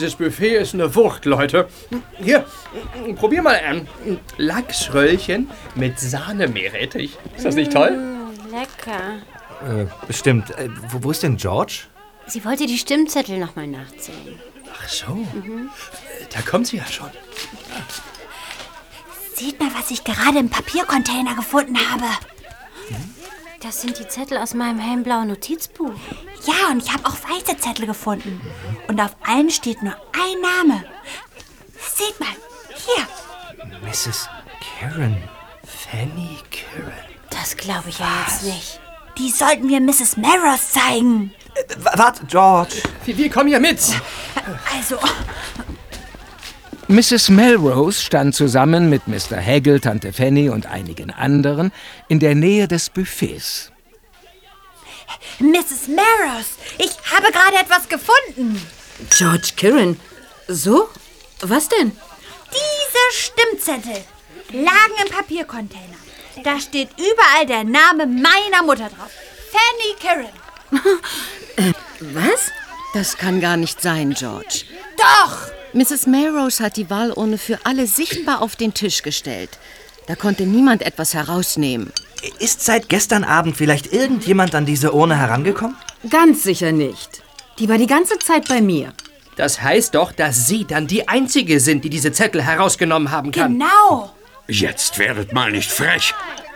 Dieses Buffet ist eine Wucht, Leute. Hier, probier mal ein Lachsröllchen mit Sahnemeerrettich. Ist das nicht toll? Mm, lecker. Äh, bestimmt. Äh, wo, wo ist denn George? Sie wollte die Stimmzettel nochmal nachzählen. Ach so. Mhm. Da kommt sie ja schon. Seht mal, was ich gerade im Papiercontainer gefunden habe. Das sind die Zettel aus meinem hellblauen Notizbuch. Ja, und ich habe auch weiße Zettel gefunden. Und auf allen steht nur ein Name. Seht mal, hier. Mrs. Karen. Fanny Karen. Das glaube ich ja jetzt nicht. Die sollten wir Mrs. Melrose zeigen. Warte, George. Wir, wir kommen ja mit. Also, Mrs. Melrose stand zusammen mit Mr. Hagel, Tante Fanny und einigen anderen in der Nähe des Buffets. Mrs. Melrose, ich habe gerade etwas gefunden. George Kirin. So? Was denn? Diese Stimmzettel lagen im Papiercontainer. Da steht überall der Name meiner Mutter drauf. Fanny Karen. Was? Das kann gar nicht sein, George. Doch! Mrs. Melrose hat die Wahlurne für alle sichtbar auf den Tisch gestellt. Da konnte niemand etwas herausnehmen. Ist seit gestern Abend vielleicht irgendjemand an diese Urne herangekommen? Ganz sicher nicht. Die war die ganze Zeit bei mir. Das heißt doch, dass Sie dann die Einzige sind, die diese Zettel herausgenommen haben kann. Genau. Jetzt werdet mal nicht frech.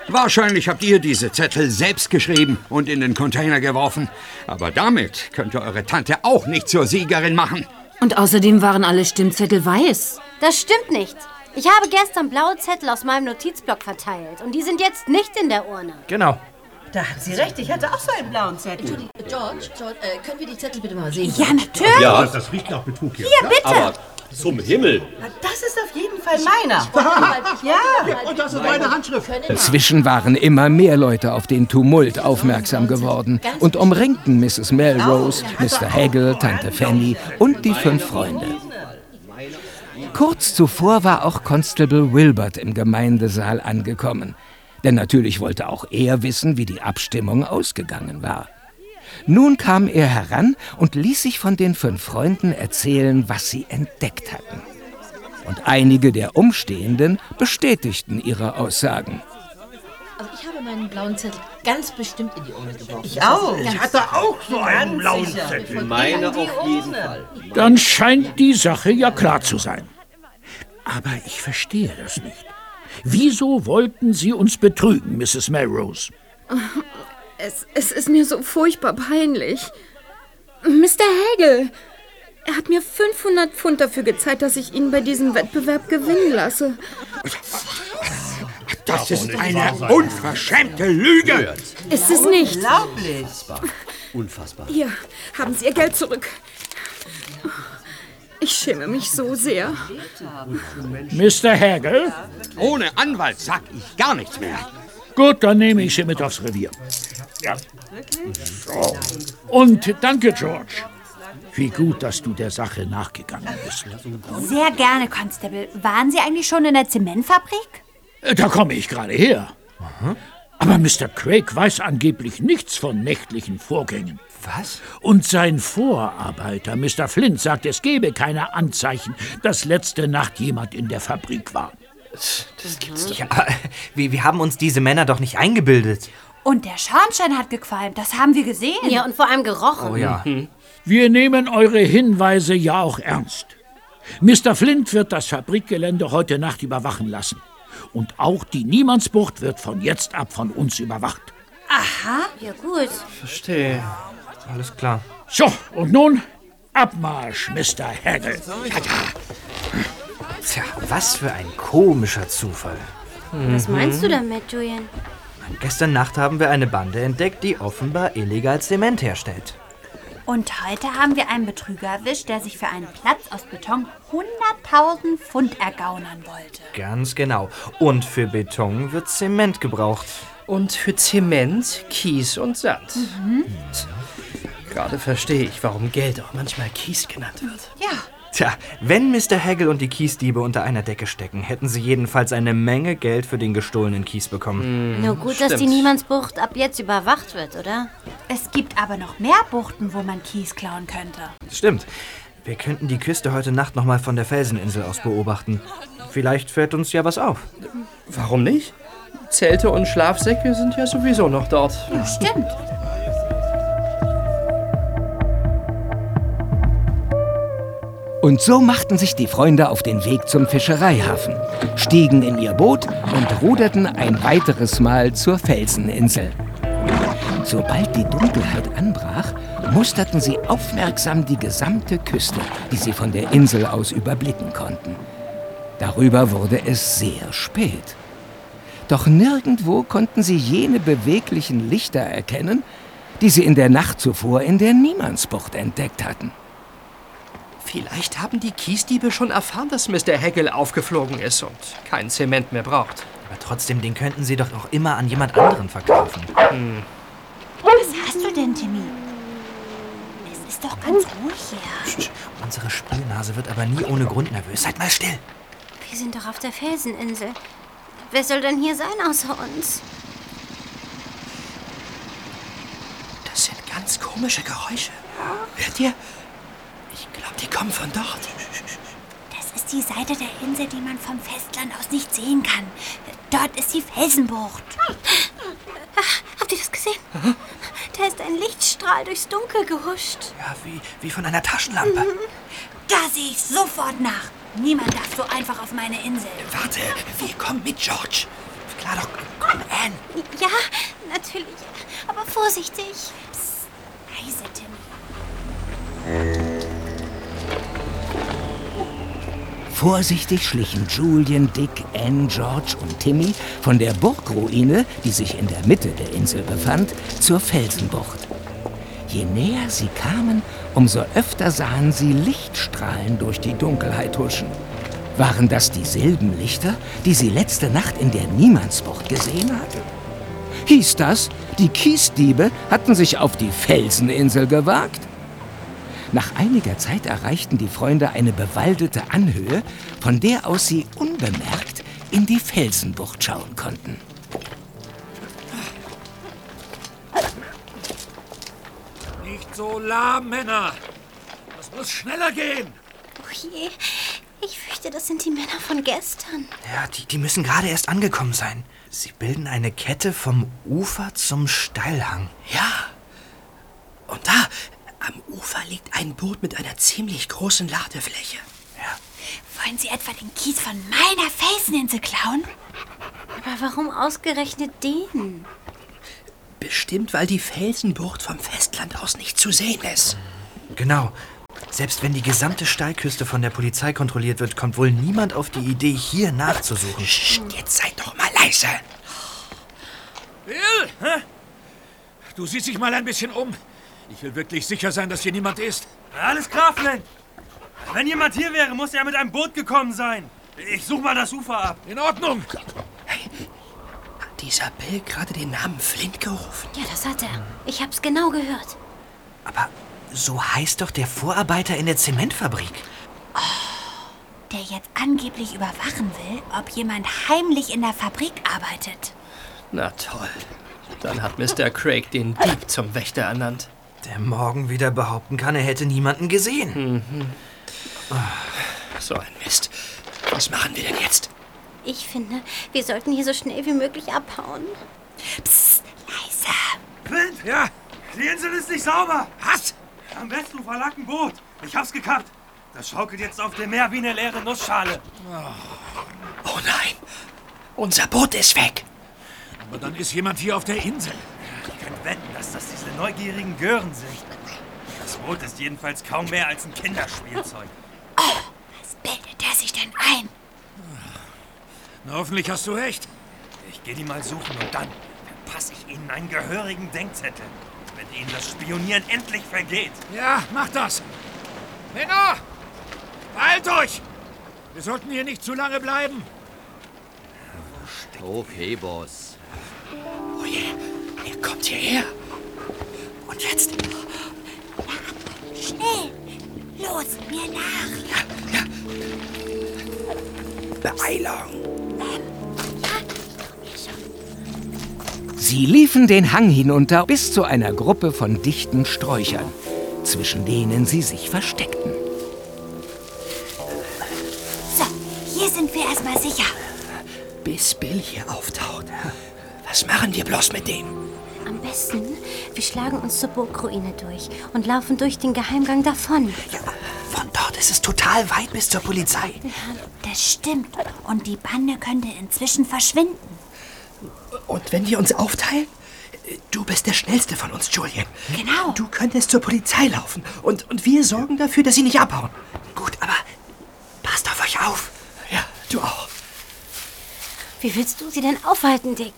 Wahrscheinlich habt ihr diese Zettel selbst geschrieben und in den Container geworfen. Aber damit könnt ihr eure Tante auch nicht zur Siegerin machen. Und außerdem waren alle Stimmzettel weiß. Das stimmt nicht. Ich habe gestern blaue Zettel aus meinem Notizblock verteilt und die sind jetzt nicht in der Urne. Genau. Da hat sie recht, ich hatte auch so einen blauen Zettel. George, George äh, können wir die Zettel bitte mal sehen? Ja, natürlich. Ja, das riecht nach Betrug hier. Hier, bitte. Aber zum Himmel. Na, das ist auf jeden Fall meiner. Ja, und das ist meine Handschrift. Inzwischen waren immer mehr Leute auf den Tumult aufmerksam geworden und umringten Mrs. Melrose, Mr. Hagel, Tante Fanny und die fünf Freunde. Kurz zuvor war auch Constable Wilbert im Gemeindesaal angekommen. Denn natürlich wollte auch er wissen, wie die Abstimmung ausgegangen war. Nun kam er heran und ließ sich von den fünf Freunden erzählen, was sie entdeckt hatten. Und einige der Umstehenden bestätigten ihre Aussagen. Also ich habe meinen blauen Zettel ganz bestimmt in die Urne geworfen. Ich auch. Ich hatte auch so einen blauen sicher. Zettel. Meine auf jeden Fall. Dann scheint die Sache ja klar zu sein. Aber ich verstehe das nicht. Wieso wollten Sie uns betrügen, Mrs. Melrose? Es, es ist mir so furchtbar peinlich. Mr. Hagel, er hat mir 500 Pfund dafür gezahlt, dass ich ihn bei diesem Wettbewerb gewinnen lasse. Das ist eine unverschämte Lüge. Ist es nicht? Unglaublich. Unfassbar. Hier, haben Sie Ihr Geld zurück. Ich schäme mich so sehr. Mr. Hagel? Ohne Anwalt sag ich gar nichts mehr. Gut, dann nehme ich Sie mit aufs Revier. Ja. So. Und danke, George. Wie gut, dass du der Sache nachgegangen bist. Sehr gerne, Constable. Waren Sie eigentlich schon in der Zementfabrik? Äh, Da komme ich gerade her. Aber Mr. Craig weiß angeblich nichts von nächtlichen Vorgängen. Was? Und sein Vorarbeiter, Mr. Flint, sagt, es gebe keine Anzeichen, dass letzte Nacht jemand in der Fabrik war. Das gibt's nicht. Aber wir, wir haben uns diese Männer doch nicht eingebildet. Und der Schornstein hat gequalmt, das haben wir gesehen. Ja, und vor allem gerochen. Oh ja. Wir nehmen eure Hinweise ja auch ernst. Mr. Flint wird das Fabrikgelände heute Nacht überwachen lassen. Und auch die Niemandsbucht wird von jetzt ab von uns überwacht. Aha. Ja, gut. Verstehe. Alles klar. So, und nun Abmarsch, Mr. Hagel. Tja, was für ein komischer Zufall. Was meinst du damit, Julian? Gestern Nacht haben wir eine Bande entdeckt, die offenbar illegal Zement herstellt. Und heute haben wir einen Betrüger erwischt, der sich für einen Platz aus Beton 100.000 Pfund ergaunern wollte. Ganz genau. Und für Beton wird Zement gebraucht. Und für Zement, Kies und Sand. Mhm. Gerade verstehe ich, warum Geld auch manchmal Kies genannt wird. Ja. Tja, wenn Mr. Hagel und die Kiesdiebe unter einer Decke stecken, hätten sie jedenfalls eine Menge Geld für den gestohlenen Kies bekommen. Nur gut, dass die Niemandsbucht ab jetzt überwacht wird, oder? Es gibt aber noch mehr Buchten, wo man Kies klauen könnte. Stimmt. Wir könnten die Küste heute Nacht noch mal von der Felseninsel aus beobachten. Vielleicht fällt uns ja was auf. Warum nicht? Zelte und Schlafsäcke sind ja sowieso noch dort. Stimmt. Und so machten sich die Freunde auf den Weg zum Fischereihafen, stiegen in ihr Boot und ruderten ein weiteres Mal zur Felseninsel. Sobald die Dunkelheit anbrach, musterten sie aufmerksam die gesamte Küste, die sie von der Insel aus überblicken konnten. Darüber wurde es sehr spät. Doch nirgendwo konnten sie jene beweglichen Lichter erkennen, die sie in der Nacht zuvor in der Niemandsbucht entdeckt hatten. Vielleicht haben die Kiesdiebe schon erfahren, dass Mr. Hagel aufgeflogen ist und kein Zement mehr braucht. Aber trotzdem, den könnten sie doch auch immer an jemand anderen verkaufen. Hm. Was hast du denn, Timmy? Es ist doch ganz ruhig hier. Unsere Sprühnase wird aber nie ohne Grund nervös. Seid mal still. Wir sind doch auf der Felseninsel. Wer soll denn hier sein außer uns? Das sind ganz komische Geräusche. Hört ihr? Ich glaube, die kommen von dort. Das ist die Seite der Insel, die man vom Festland aus nicht sehen kann. Dort ist die Felsenbucht. Ach, habt ihr das gesehen? Da ist ein Lichtstrahl durchs Dunkel gehuscht. Ja, wie, wie von einer Taschenlampe. Mhm. Da sehe ich sofort nach. Niemand darf so einfach auf meine Insel. Warte, wir kommen mit, George. Klar doch, komm, Anne. Ja, natürlich. Aber vorsichtig. Psst, leise, Timmy. Vorsichtig schlichen Julian, Dick, Anne, George und Timmy von der Burgruine, die sich in der Mitte der Insel befand, zur Felsenbucht. Je näher sie kamen, umso öfter sahen sie Lichtstrahlen durch die Dunkelheit huschen. Waren das die Silbenlichter, die sie letzte Nacht in der Niemandsbucht gesehen hatten? Hieß das, die Kiesdiebe hatten sich auf die Felseninsel gewagt? Nach einiger Zeit erreichten die Freunde eine bewaldete Anhöhe, von der aus sie unbemerkt in die Felsenbucht schauen konnten. Nicht so lahm, Männer. Das muss schneller gehen. Oh je, ich fürchte, das sind die Männer von gestern. Ja, die, die müssen gerade erst angekommen sein. Sie bilden eine Kette vom Ufer zum Steilhang. Ja. Und da, am Ufer liegt ein Boot mit einer ziemlich großen Ladefläche. Wollen Sie etwa den Kies von meiner Felseninsel klauen? Aber warum ausgerechnet den? Bestimmt, weil die Felsenbucht vom Festland aus nicht zu sehen ist. Genau. Selbst wenn die gesamte Steilküste von der Polizei kontrolliert wird, kommt wohl niemand auf die Idee, hier nachzusuchen. Psst, jetzt seid doch mal leise. Bill! Hä? Du siehst dich mal ein bisschen um. Ich will wirklich sicher sein, dass hier niemand ist. Alles klar, Flint. Wenn jemand hier wäre, muss er mit einem Boot gekommen sein. Ich suche mal das Ufer ab. In Ordnung. Hat dieser Bill gerade den Namen Flint gerufen? Ja, das hat er. Ich hab's genau gehört. So heißt doch der Vorarbeiter in der Zementfabrik. Der jetzt angeblich überwachen will, ob jemand heimlich in der Fabrik arbeitet. Na toll. Dann hat Mr. Craig den Dieb zum Wächter ernannt. Der morgen wieder behaupten kann, er hätte niemanden gesehen. Mhm. So ein Mist. Was machen wir denn jetzt? Ich finde, wir sollten hier so schnell wie möglich abhauen. Psst, leise. Flint! Ja? Die Insel ist nicht sauber. Was? Am besten verlag ein Boot. Ich hab's gekappt. Das schaukelt jetzt auf dem Meer wie eine leere Nussschale. Oh nein. Unser Boot ist weg. Aber dann ist jemand hier auf der Insel. Wetten, dass das diese neugierigen Gören sind. Das Boot ist jedenfalls kaum mehr als ein Kinderspielzeug. Oh, was bildet der sich denn ein? Na, hoffentlich hast du recht. Ich gehe die mal suchen und dann verpasse ich ihnen einen gehörigen Denkzettel. Wenn ihnen das Spionieren endlich vergeht. Ja, mach das. Männer! Beeilt euch! Wir sollten hier nicht zu lange bleiben. Okay, Boss. Oh je, Ihr kommt hierher. Und jetzt. Schnell! Los, mir nach! Ja, ja. Beeilung! Sie liefen den Hang hinunter bis zu einer Gruppe von dichten Sträuchern, zwischen denen sie sich versteckten. So, hier sind wir erstmal sicher. Bis Bill hier auftaucht. Was machen wir bloß mit dem? Am besten, wir schlagen uns zur Burgruine durch und laufen durch den Geheimgang davon. Von dort ist es total weit bis zur Polizei. Das stimmt. Und die Bande könnte inzwischen verschwinden. Und wenn wir uns aufteilen? Du bist der Schnellste von uns, Julian. Genau. Du könntest zur Polizei laufen. Und, und wir sorgen dafür, dass sie nicht abhauen. Gut, aber passt auf euch auf. Ja, du auch. Wie willst du sie denn aufhalten, Dick?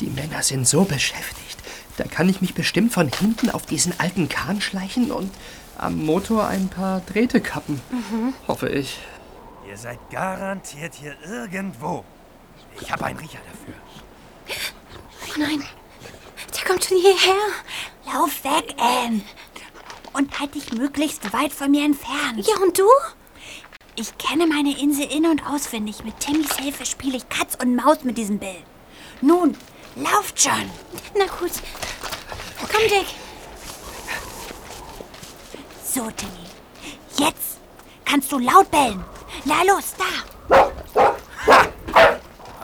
Die Männer sind so beschäftigt. Da kann ich mich bestimmt von hinten auf diesen alten Kahn schleichen und am Motor ein paar Drähte kappen. Hoffe ich. Ihr seid garantiert hier irgendwo. Ich habe einen Riecher dafür. Nein, der kommt schon hierher. Lauf weg, Anne. Und halt dich möglichst weit von mir entfernt. Ja, und du? Ich kenne meine Insel in- und auswendig. Mit Timmys Hilfe spiele ich Katz und Maus mit diesem Bill. Nun, lauft schon. Na gut. Komm, Dick. So, Timmy. Jetzt kannst du laut bellen. Na los, da.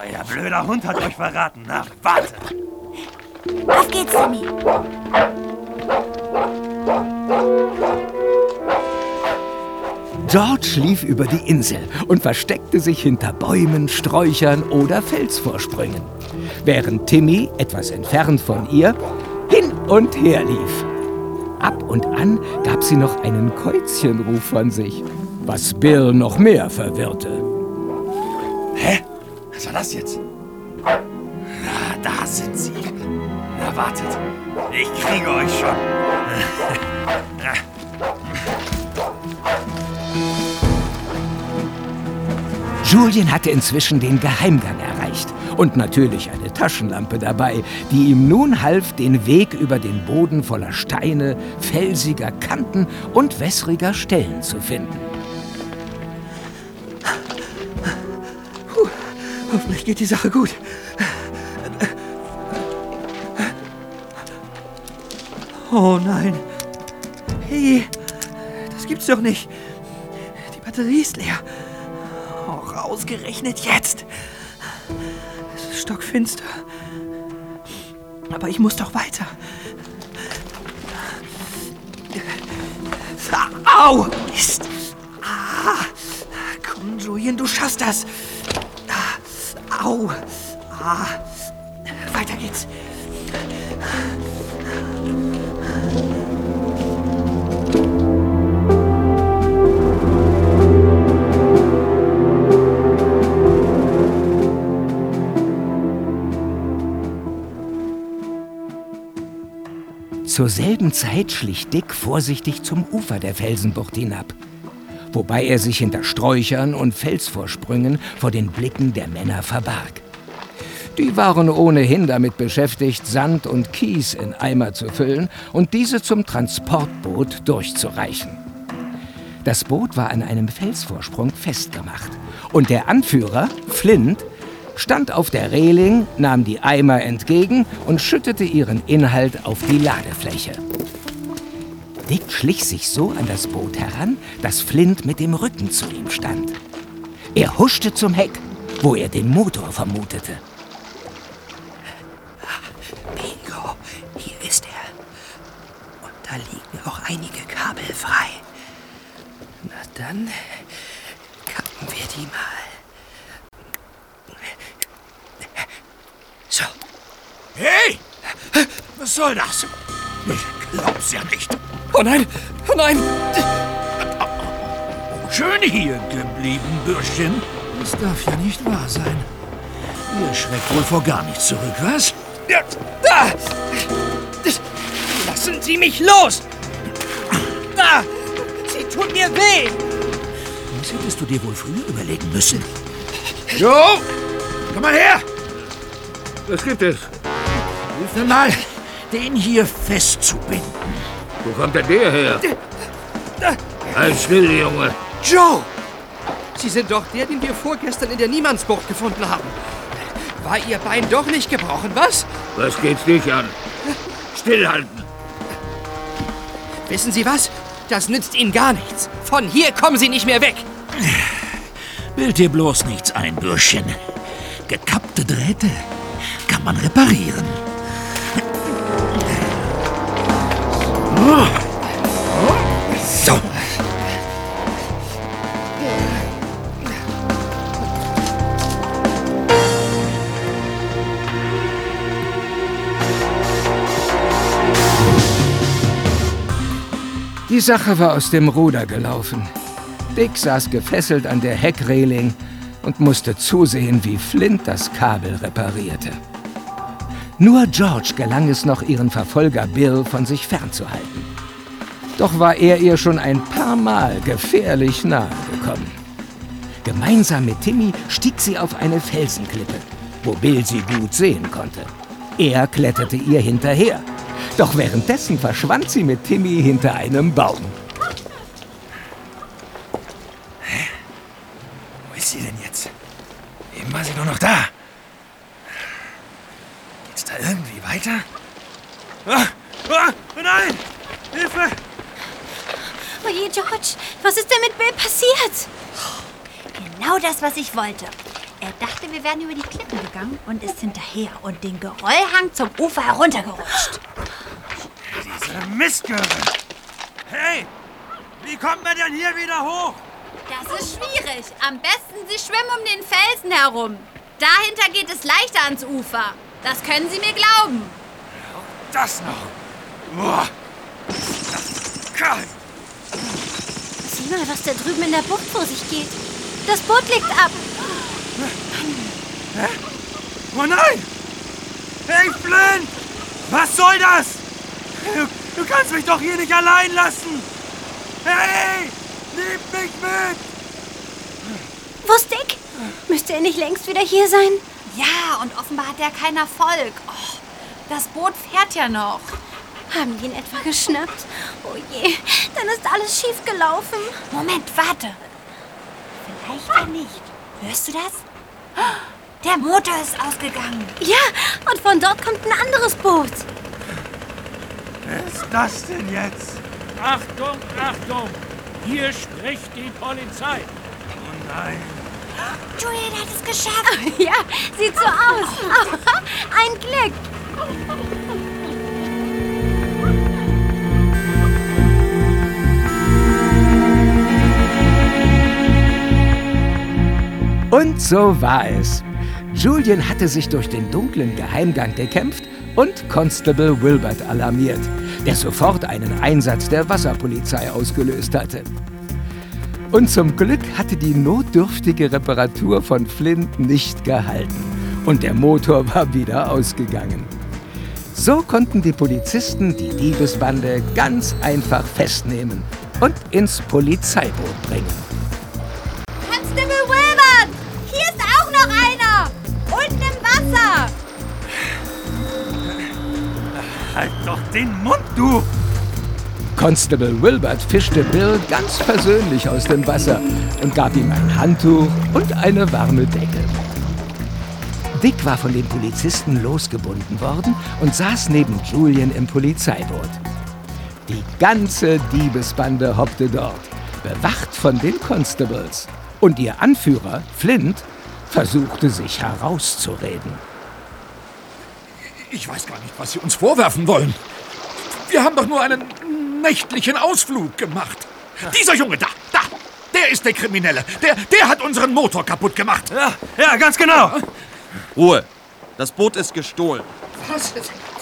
Euer blöder Hund hat euch verraten. Na, warte. Auf geht's, Timmy. George lief über die Insel und versteckte sich hinter Bäumen, Sträuchern oder Felsvorsprüngen, während Timmy, etwas entfernt von ihr, hin und her lief. Ab und an gab sie noch einen Käuzchenruf von sich, was Bill noch mehr verwirrte. Hä? Was war das jetzt? Na, da sind sie. Na, wartet. Ich kriege euch schon. Julian hatte inzwischen den Geheimgang erreicht und natürlich eine Taschenlampe dabei, die ihm nun half, den Weg über den Boden voller Steine, felsiger Kanten und wässriger Stellen zu finden. Puh, hoffentlich geht die Sache gut. Oh nein. Hey, das gibt's doch nicht. Die Batterie ist leer. Auch ausgerechnet jetzt. Stockfinster. Aber ich muss doch weiter. Au! Mist! Ah, komm, Julian, du schaffst das. Au! Ah, Zur selben Zeit schlich Dick vorsichtig zum Ufer der Felsenbucht hinab, wobei er sich hinter Sträuchern und Felsvorsprüngen vor den Blicken der Männer verbarg. Die waren ohnehin damit beschäftigt, Sand und Kies in Eimer zu füllen und diese zum Transportboot durchzureichen. Das Boot war an einem Felsvorsprung festgemacht und der Anführer, Flint, stand auf der Reling, nahm die Eimer entgegen und schüttete ihren Inhalt auf die Ladefläche. Dick schlich sich so an das Boot heran, dass Flint mit dem Rücken zu ihm stand. Er huschte zum Heck, wo er den Motor vermutete. Bingo, hier ist er. Und da liegen auch einige Kabel frei. Na dann kappen wir die mal. So. Hey! Was soll das? Ich glaub's ja nicht. Oh nein! Oh nein! Schön hier geblieben, Bürschchen. Das darf ja nicht wahr sein. Ihr schreckt wohl vor gar nichts zurück, was? Ja, da! Lassen Sie mich los! Da! Sie tun mir weh! Das hättest du dir wohl früher überlegen müssen. Jo! Komm mal her! Was gibt es? Hilf mir mal, den hier festzubinden. Wo kommt denn der her? Halt still, Junge. Joe! Sie sind doch der, den wir vorgestern in der Niemandsbucht gefunden haben. War Ihr Bein doch nicht gebrochen, was? Was geht's dich an? Stillhalten. Wissen Sie was? Das nützt Ihnen gar nichts. Von hier kommen Sie nicht mehr weg. Bild dir bloß nichts ein, Bürschchen. Gekappte Drähte kann man reparieren. So. Die Sache war aus dem Ruder gelaufen. Dick saß gefesselt an der Heckreling und musste zusehen, wie Flint das Kabel reparierte. Nur George gelang es noch, ihren Verfolger Bill von sich fernzuhalten. Doch war er ihr schon ein paar Mal gefährlich nahe gekommen. Gemeinsam mit Timmy stieg sie auf eine Felsenklippe, wo Bill sie gut sehen konnte. Er kletterte ihr hinterher. Doch währenddessen verschwand sie mit Timmy hinter einem Baum. Wo ist sie denn jetzt? Eben war sie doch noch da. Geht's da irgendwie weiter? Ah, ah, nein! Hilfe! Oje, George, was ist denn mit Bill passiert? Genau das, was ich wollte. Er dachte, wir wären über die Klippen gegangen und ist hinterher und den Geröllhang zum Ufer heruntergerutscht. Diese Mistgöre! Hey! Wie kommt man denn hier wieder hoch? Das ist schwierig. Am besten Sie schwimmen um den Felsen herum. Dahinter geht es leichter ans Ufer. Das können Sie mir glauben. Das noch! Boah! Sieh mal, was da drüben in der Bucht vor sich geht. Das Boot liegt ab. Hä? Oh nein! Hey, Flint! Was soll das? Du, du kannst mich doch hier nicht allein lassen! Hey! Nimm mich mit! Wo ist Dick? Müsste er nicht längst wieder hier sein? Ja, und offenbar hat er keinen Erfolg. Oh, das Boot fährt ja noch. Haben die ihn etwa geschnappt? Oh je, dann ist alles schief gelaufen. Moment, warte. Vielleicht ja nicht. Hörst du das? Der Motor ist ausgegangen. Ja, und von dort kommt ein anderes Boot. Wer ist das denn jetzt? Achtung, Achtung! Hier spricht die Polizei. Oh nein. Julian hat es geschafft. Ja, sieht so aus. Ein Glück. Und so war es. Julian hatte sich durch den dunklen Geheimgang gekämpft und Constable Wilbert alarmiert, der sofort einen Einsatz der Wasserpolizei ausgelöst hatte. Und zum Glück hatte die notdürftige Reparatur von Flint nicht gehalten und der Motor war wieder ausgegangen. So konnten die Polizisten die Diebesbande ganz einfach festnehmen und ins Polizeiboot bringen. Den Mund, du! Constable Wilbert fischte Bill ganz persönlich aus dem Wasser und gab ihm ein Handtuch und eine warme Decke. Dick war von den Polizisten losgebunden worden und saß neben Julian im Polizeiboot. Die ganze Diebesbande hockte dort, bewacht von den Constables. Und ihr Anführer, Flint, versuchte sich herauszureden. Ich weiß gar nicht, was Sie uns vorwerfen wollen. Wir haben doch nur einen nächtlichen Ausflug gemacht. Dieser Junge da, da, der ist der Kriminelle. Der, der hat unseren Motor kaputt gemacht. Ja, ja, ganz genau. Ruhe. Das Boot ist gestohlen. Was?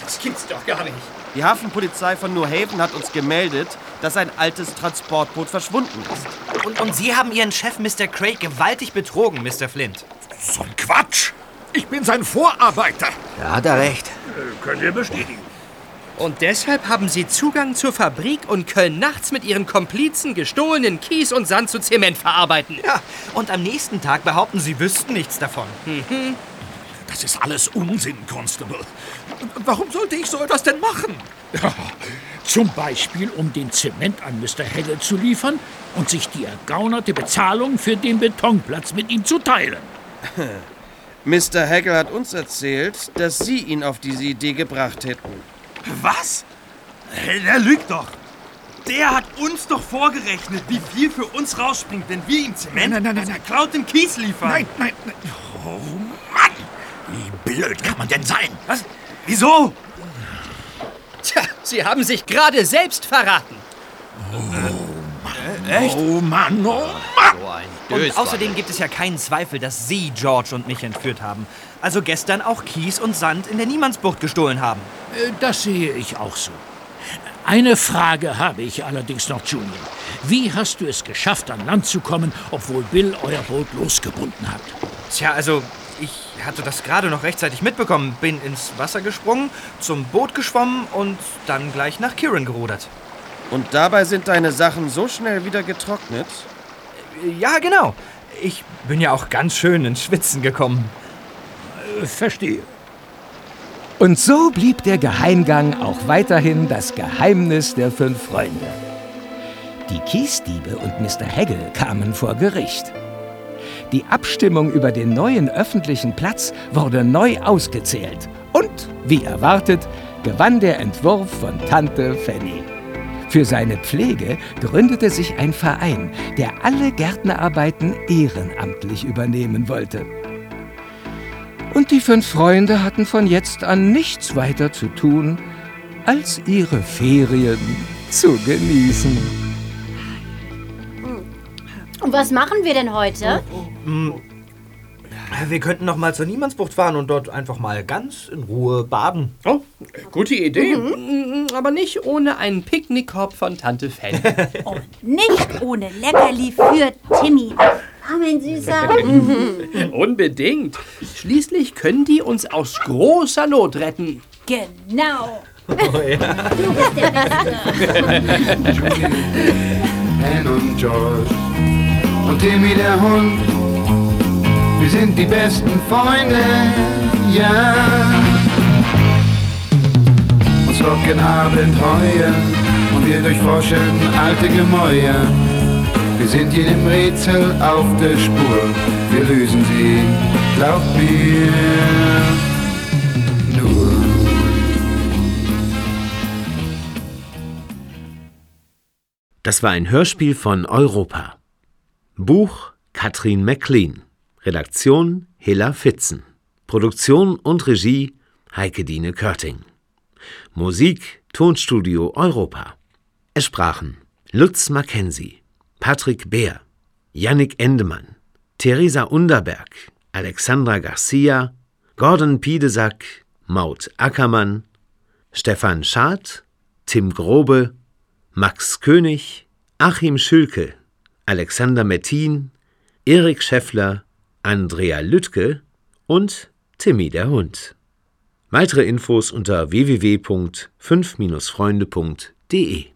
Das gibt's doch gar nicht. Die Hafenpolizei von New Haven hat uns gemeldet, dass ein altes Transportboot verschwunden ist. Und, und Sie haben Ihren Chef Mr. Craig gewaltig betrogen, Mr. Flint. So ein Quatsch. Ich bin sein Vorarbeiter. Da hat er recht. Äh, Können wir bestätigen. Und deshalb haben Sie Zugang zur Fabrik und können nachts mit Ihren Komplizen gestohlenen Kies und Sand zu Zement verarbeiten. Ja, und am nächsten Tag behaupten Sie wüssten nichts davon. Mhm. Das ist alles Unsinn, Constable. Warum sollte ich so etwas denn machen? Ja, zum Beispiel, um den Zement an Mr. Hagel zu liefern und sich die ergaunerte Bezahlung für den Betonplatz mit ihm zu teilen. Mr. Hagel hat uns erzählt, dass Sie ihn auf diese Idee gebracht hätten. Was? Der lügt doch. Der hat uns doch vorgerechnet, wie viel für uns rausspringt, wenn wir ihm Zement Nein, nein, nein, nein. geklauten Kies liefern. Nein, nein, nein. Oh Mann! Wie blöd kann man denn sein? Was? Wieso? Tja, Sie haben sich gerade selbst verraten. Echt? Oh Mann, oh Und außerdem gibt es ja keinen Zweifel, dass Sie George und mich entführt haben. Also gestern auch Kies und Sand in der Niemandsbucht gestohlen haben. Äh, Das sehe ich auch so. Eine Frage habe ich allerdings noch, Junior. Wie hast du es geschafft, an Land zu kommen, obwohl Bill euer Boot losgebunden hat? Tja, also ich hatte das gerade noch rechtzeitig mitbekommen. Bin ins Wasser gesprungen, zum Boot geschwommen und dann gleich nach Kirin gerudert. Und dabei sind deine Sachen so schnell wieder getrocknet? Ja, genau. Ich bin ja auch ganz schön ins Schwitzen gekommen. Verstehe. Und so blieb der Geheimgang auch weiterhin das Geheimnis der fünf Freunde. Die Kiesdiebe und Mr. Hagel kamen vor Gericht. Die Abstimmung über den neuen öffentlichen Platz wurde neu ausgezählt. Und, wie erwartet, gewann der Entwurf von Tante Fanny. Für seine Pflege gründete sich ein Verein, der alle Gärtnerarbeiten ehrenamtlich übernehmen wollte. Und die fünf Freunde hatten von jetzt an nichts weiter zu tun, als ihre Ferien zu genießen. Und was machen wir denn heute? Hm, Wir könnten noch mal zur Niemandsbucht fahren und dort einfach mal ganz in Ruhe baden. Oh, gute Idee. Mm, Aber nicht ohne einen Picknickkorb von Tante Fanny. Nicht ohne Leckerli für Timmy. Ah, mein Süßer. Unbedingt. Schließlich können die uns aus großer Not retten. Genau. Anne und George und Timmy der Hund. Wir sind die besten Freunde, ja. Uns locken Abenteuer und wir durchforschen alte Gemäuer. Wir sind jedem Rätsel auf der Spur, wir lösen sie, glaub mir. Das war ein Hörspiel von Europa. Buch Katrin McLean. Redaktion Hilla Fitzen. Produktion und Regie Heike Dine Körting. Musik Tonstudio Europa. Es sprachen Lutz Mackenzie, Patrick Beer, Yannick Endemann, Theresa Underberg, Alexandra Garcia, Gordon Piedesack, Maud Ackermann, Stefan Schad, Tim Grobe, Max König, Achim Schülke, Alexander Mettin, Erik Scheffler, Andrea Lüttke und Timmy der Hund. Weitere Infos unter www.5-freunde.de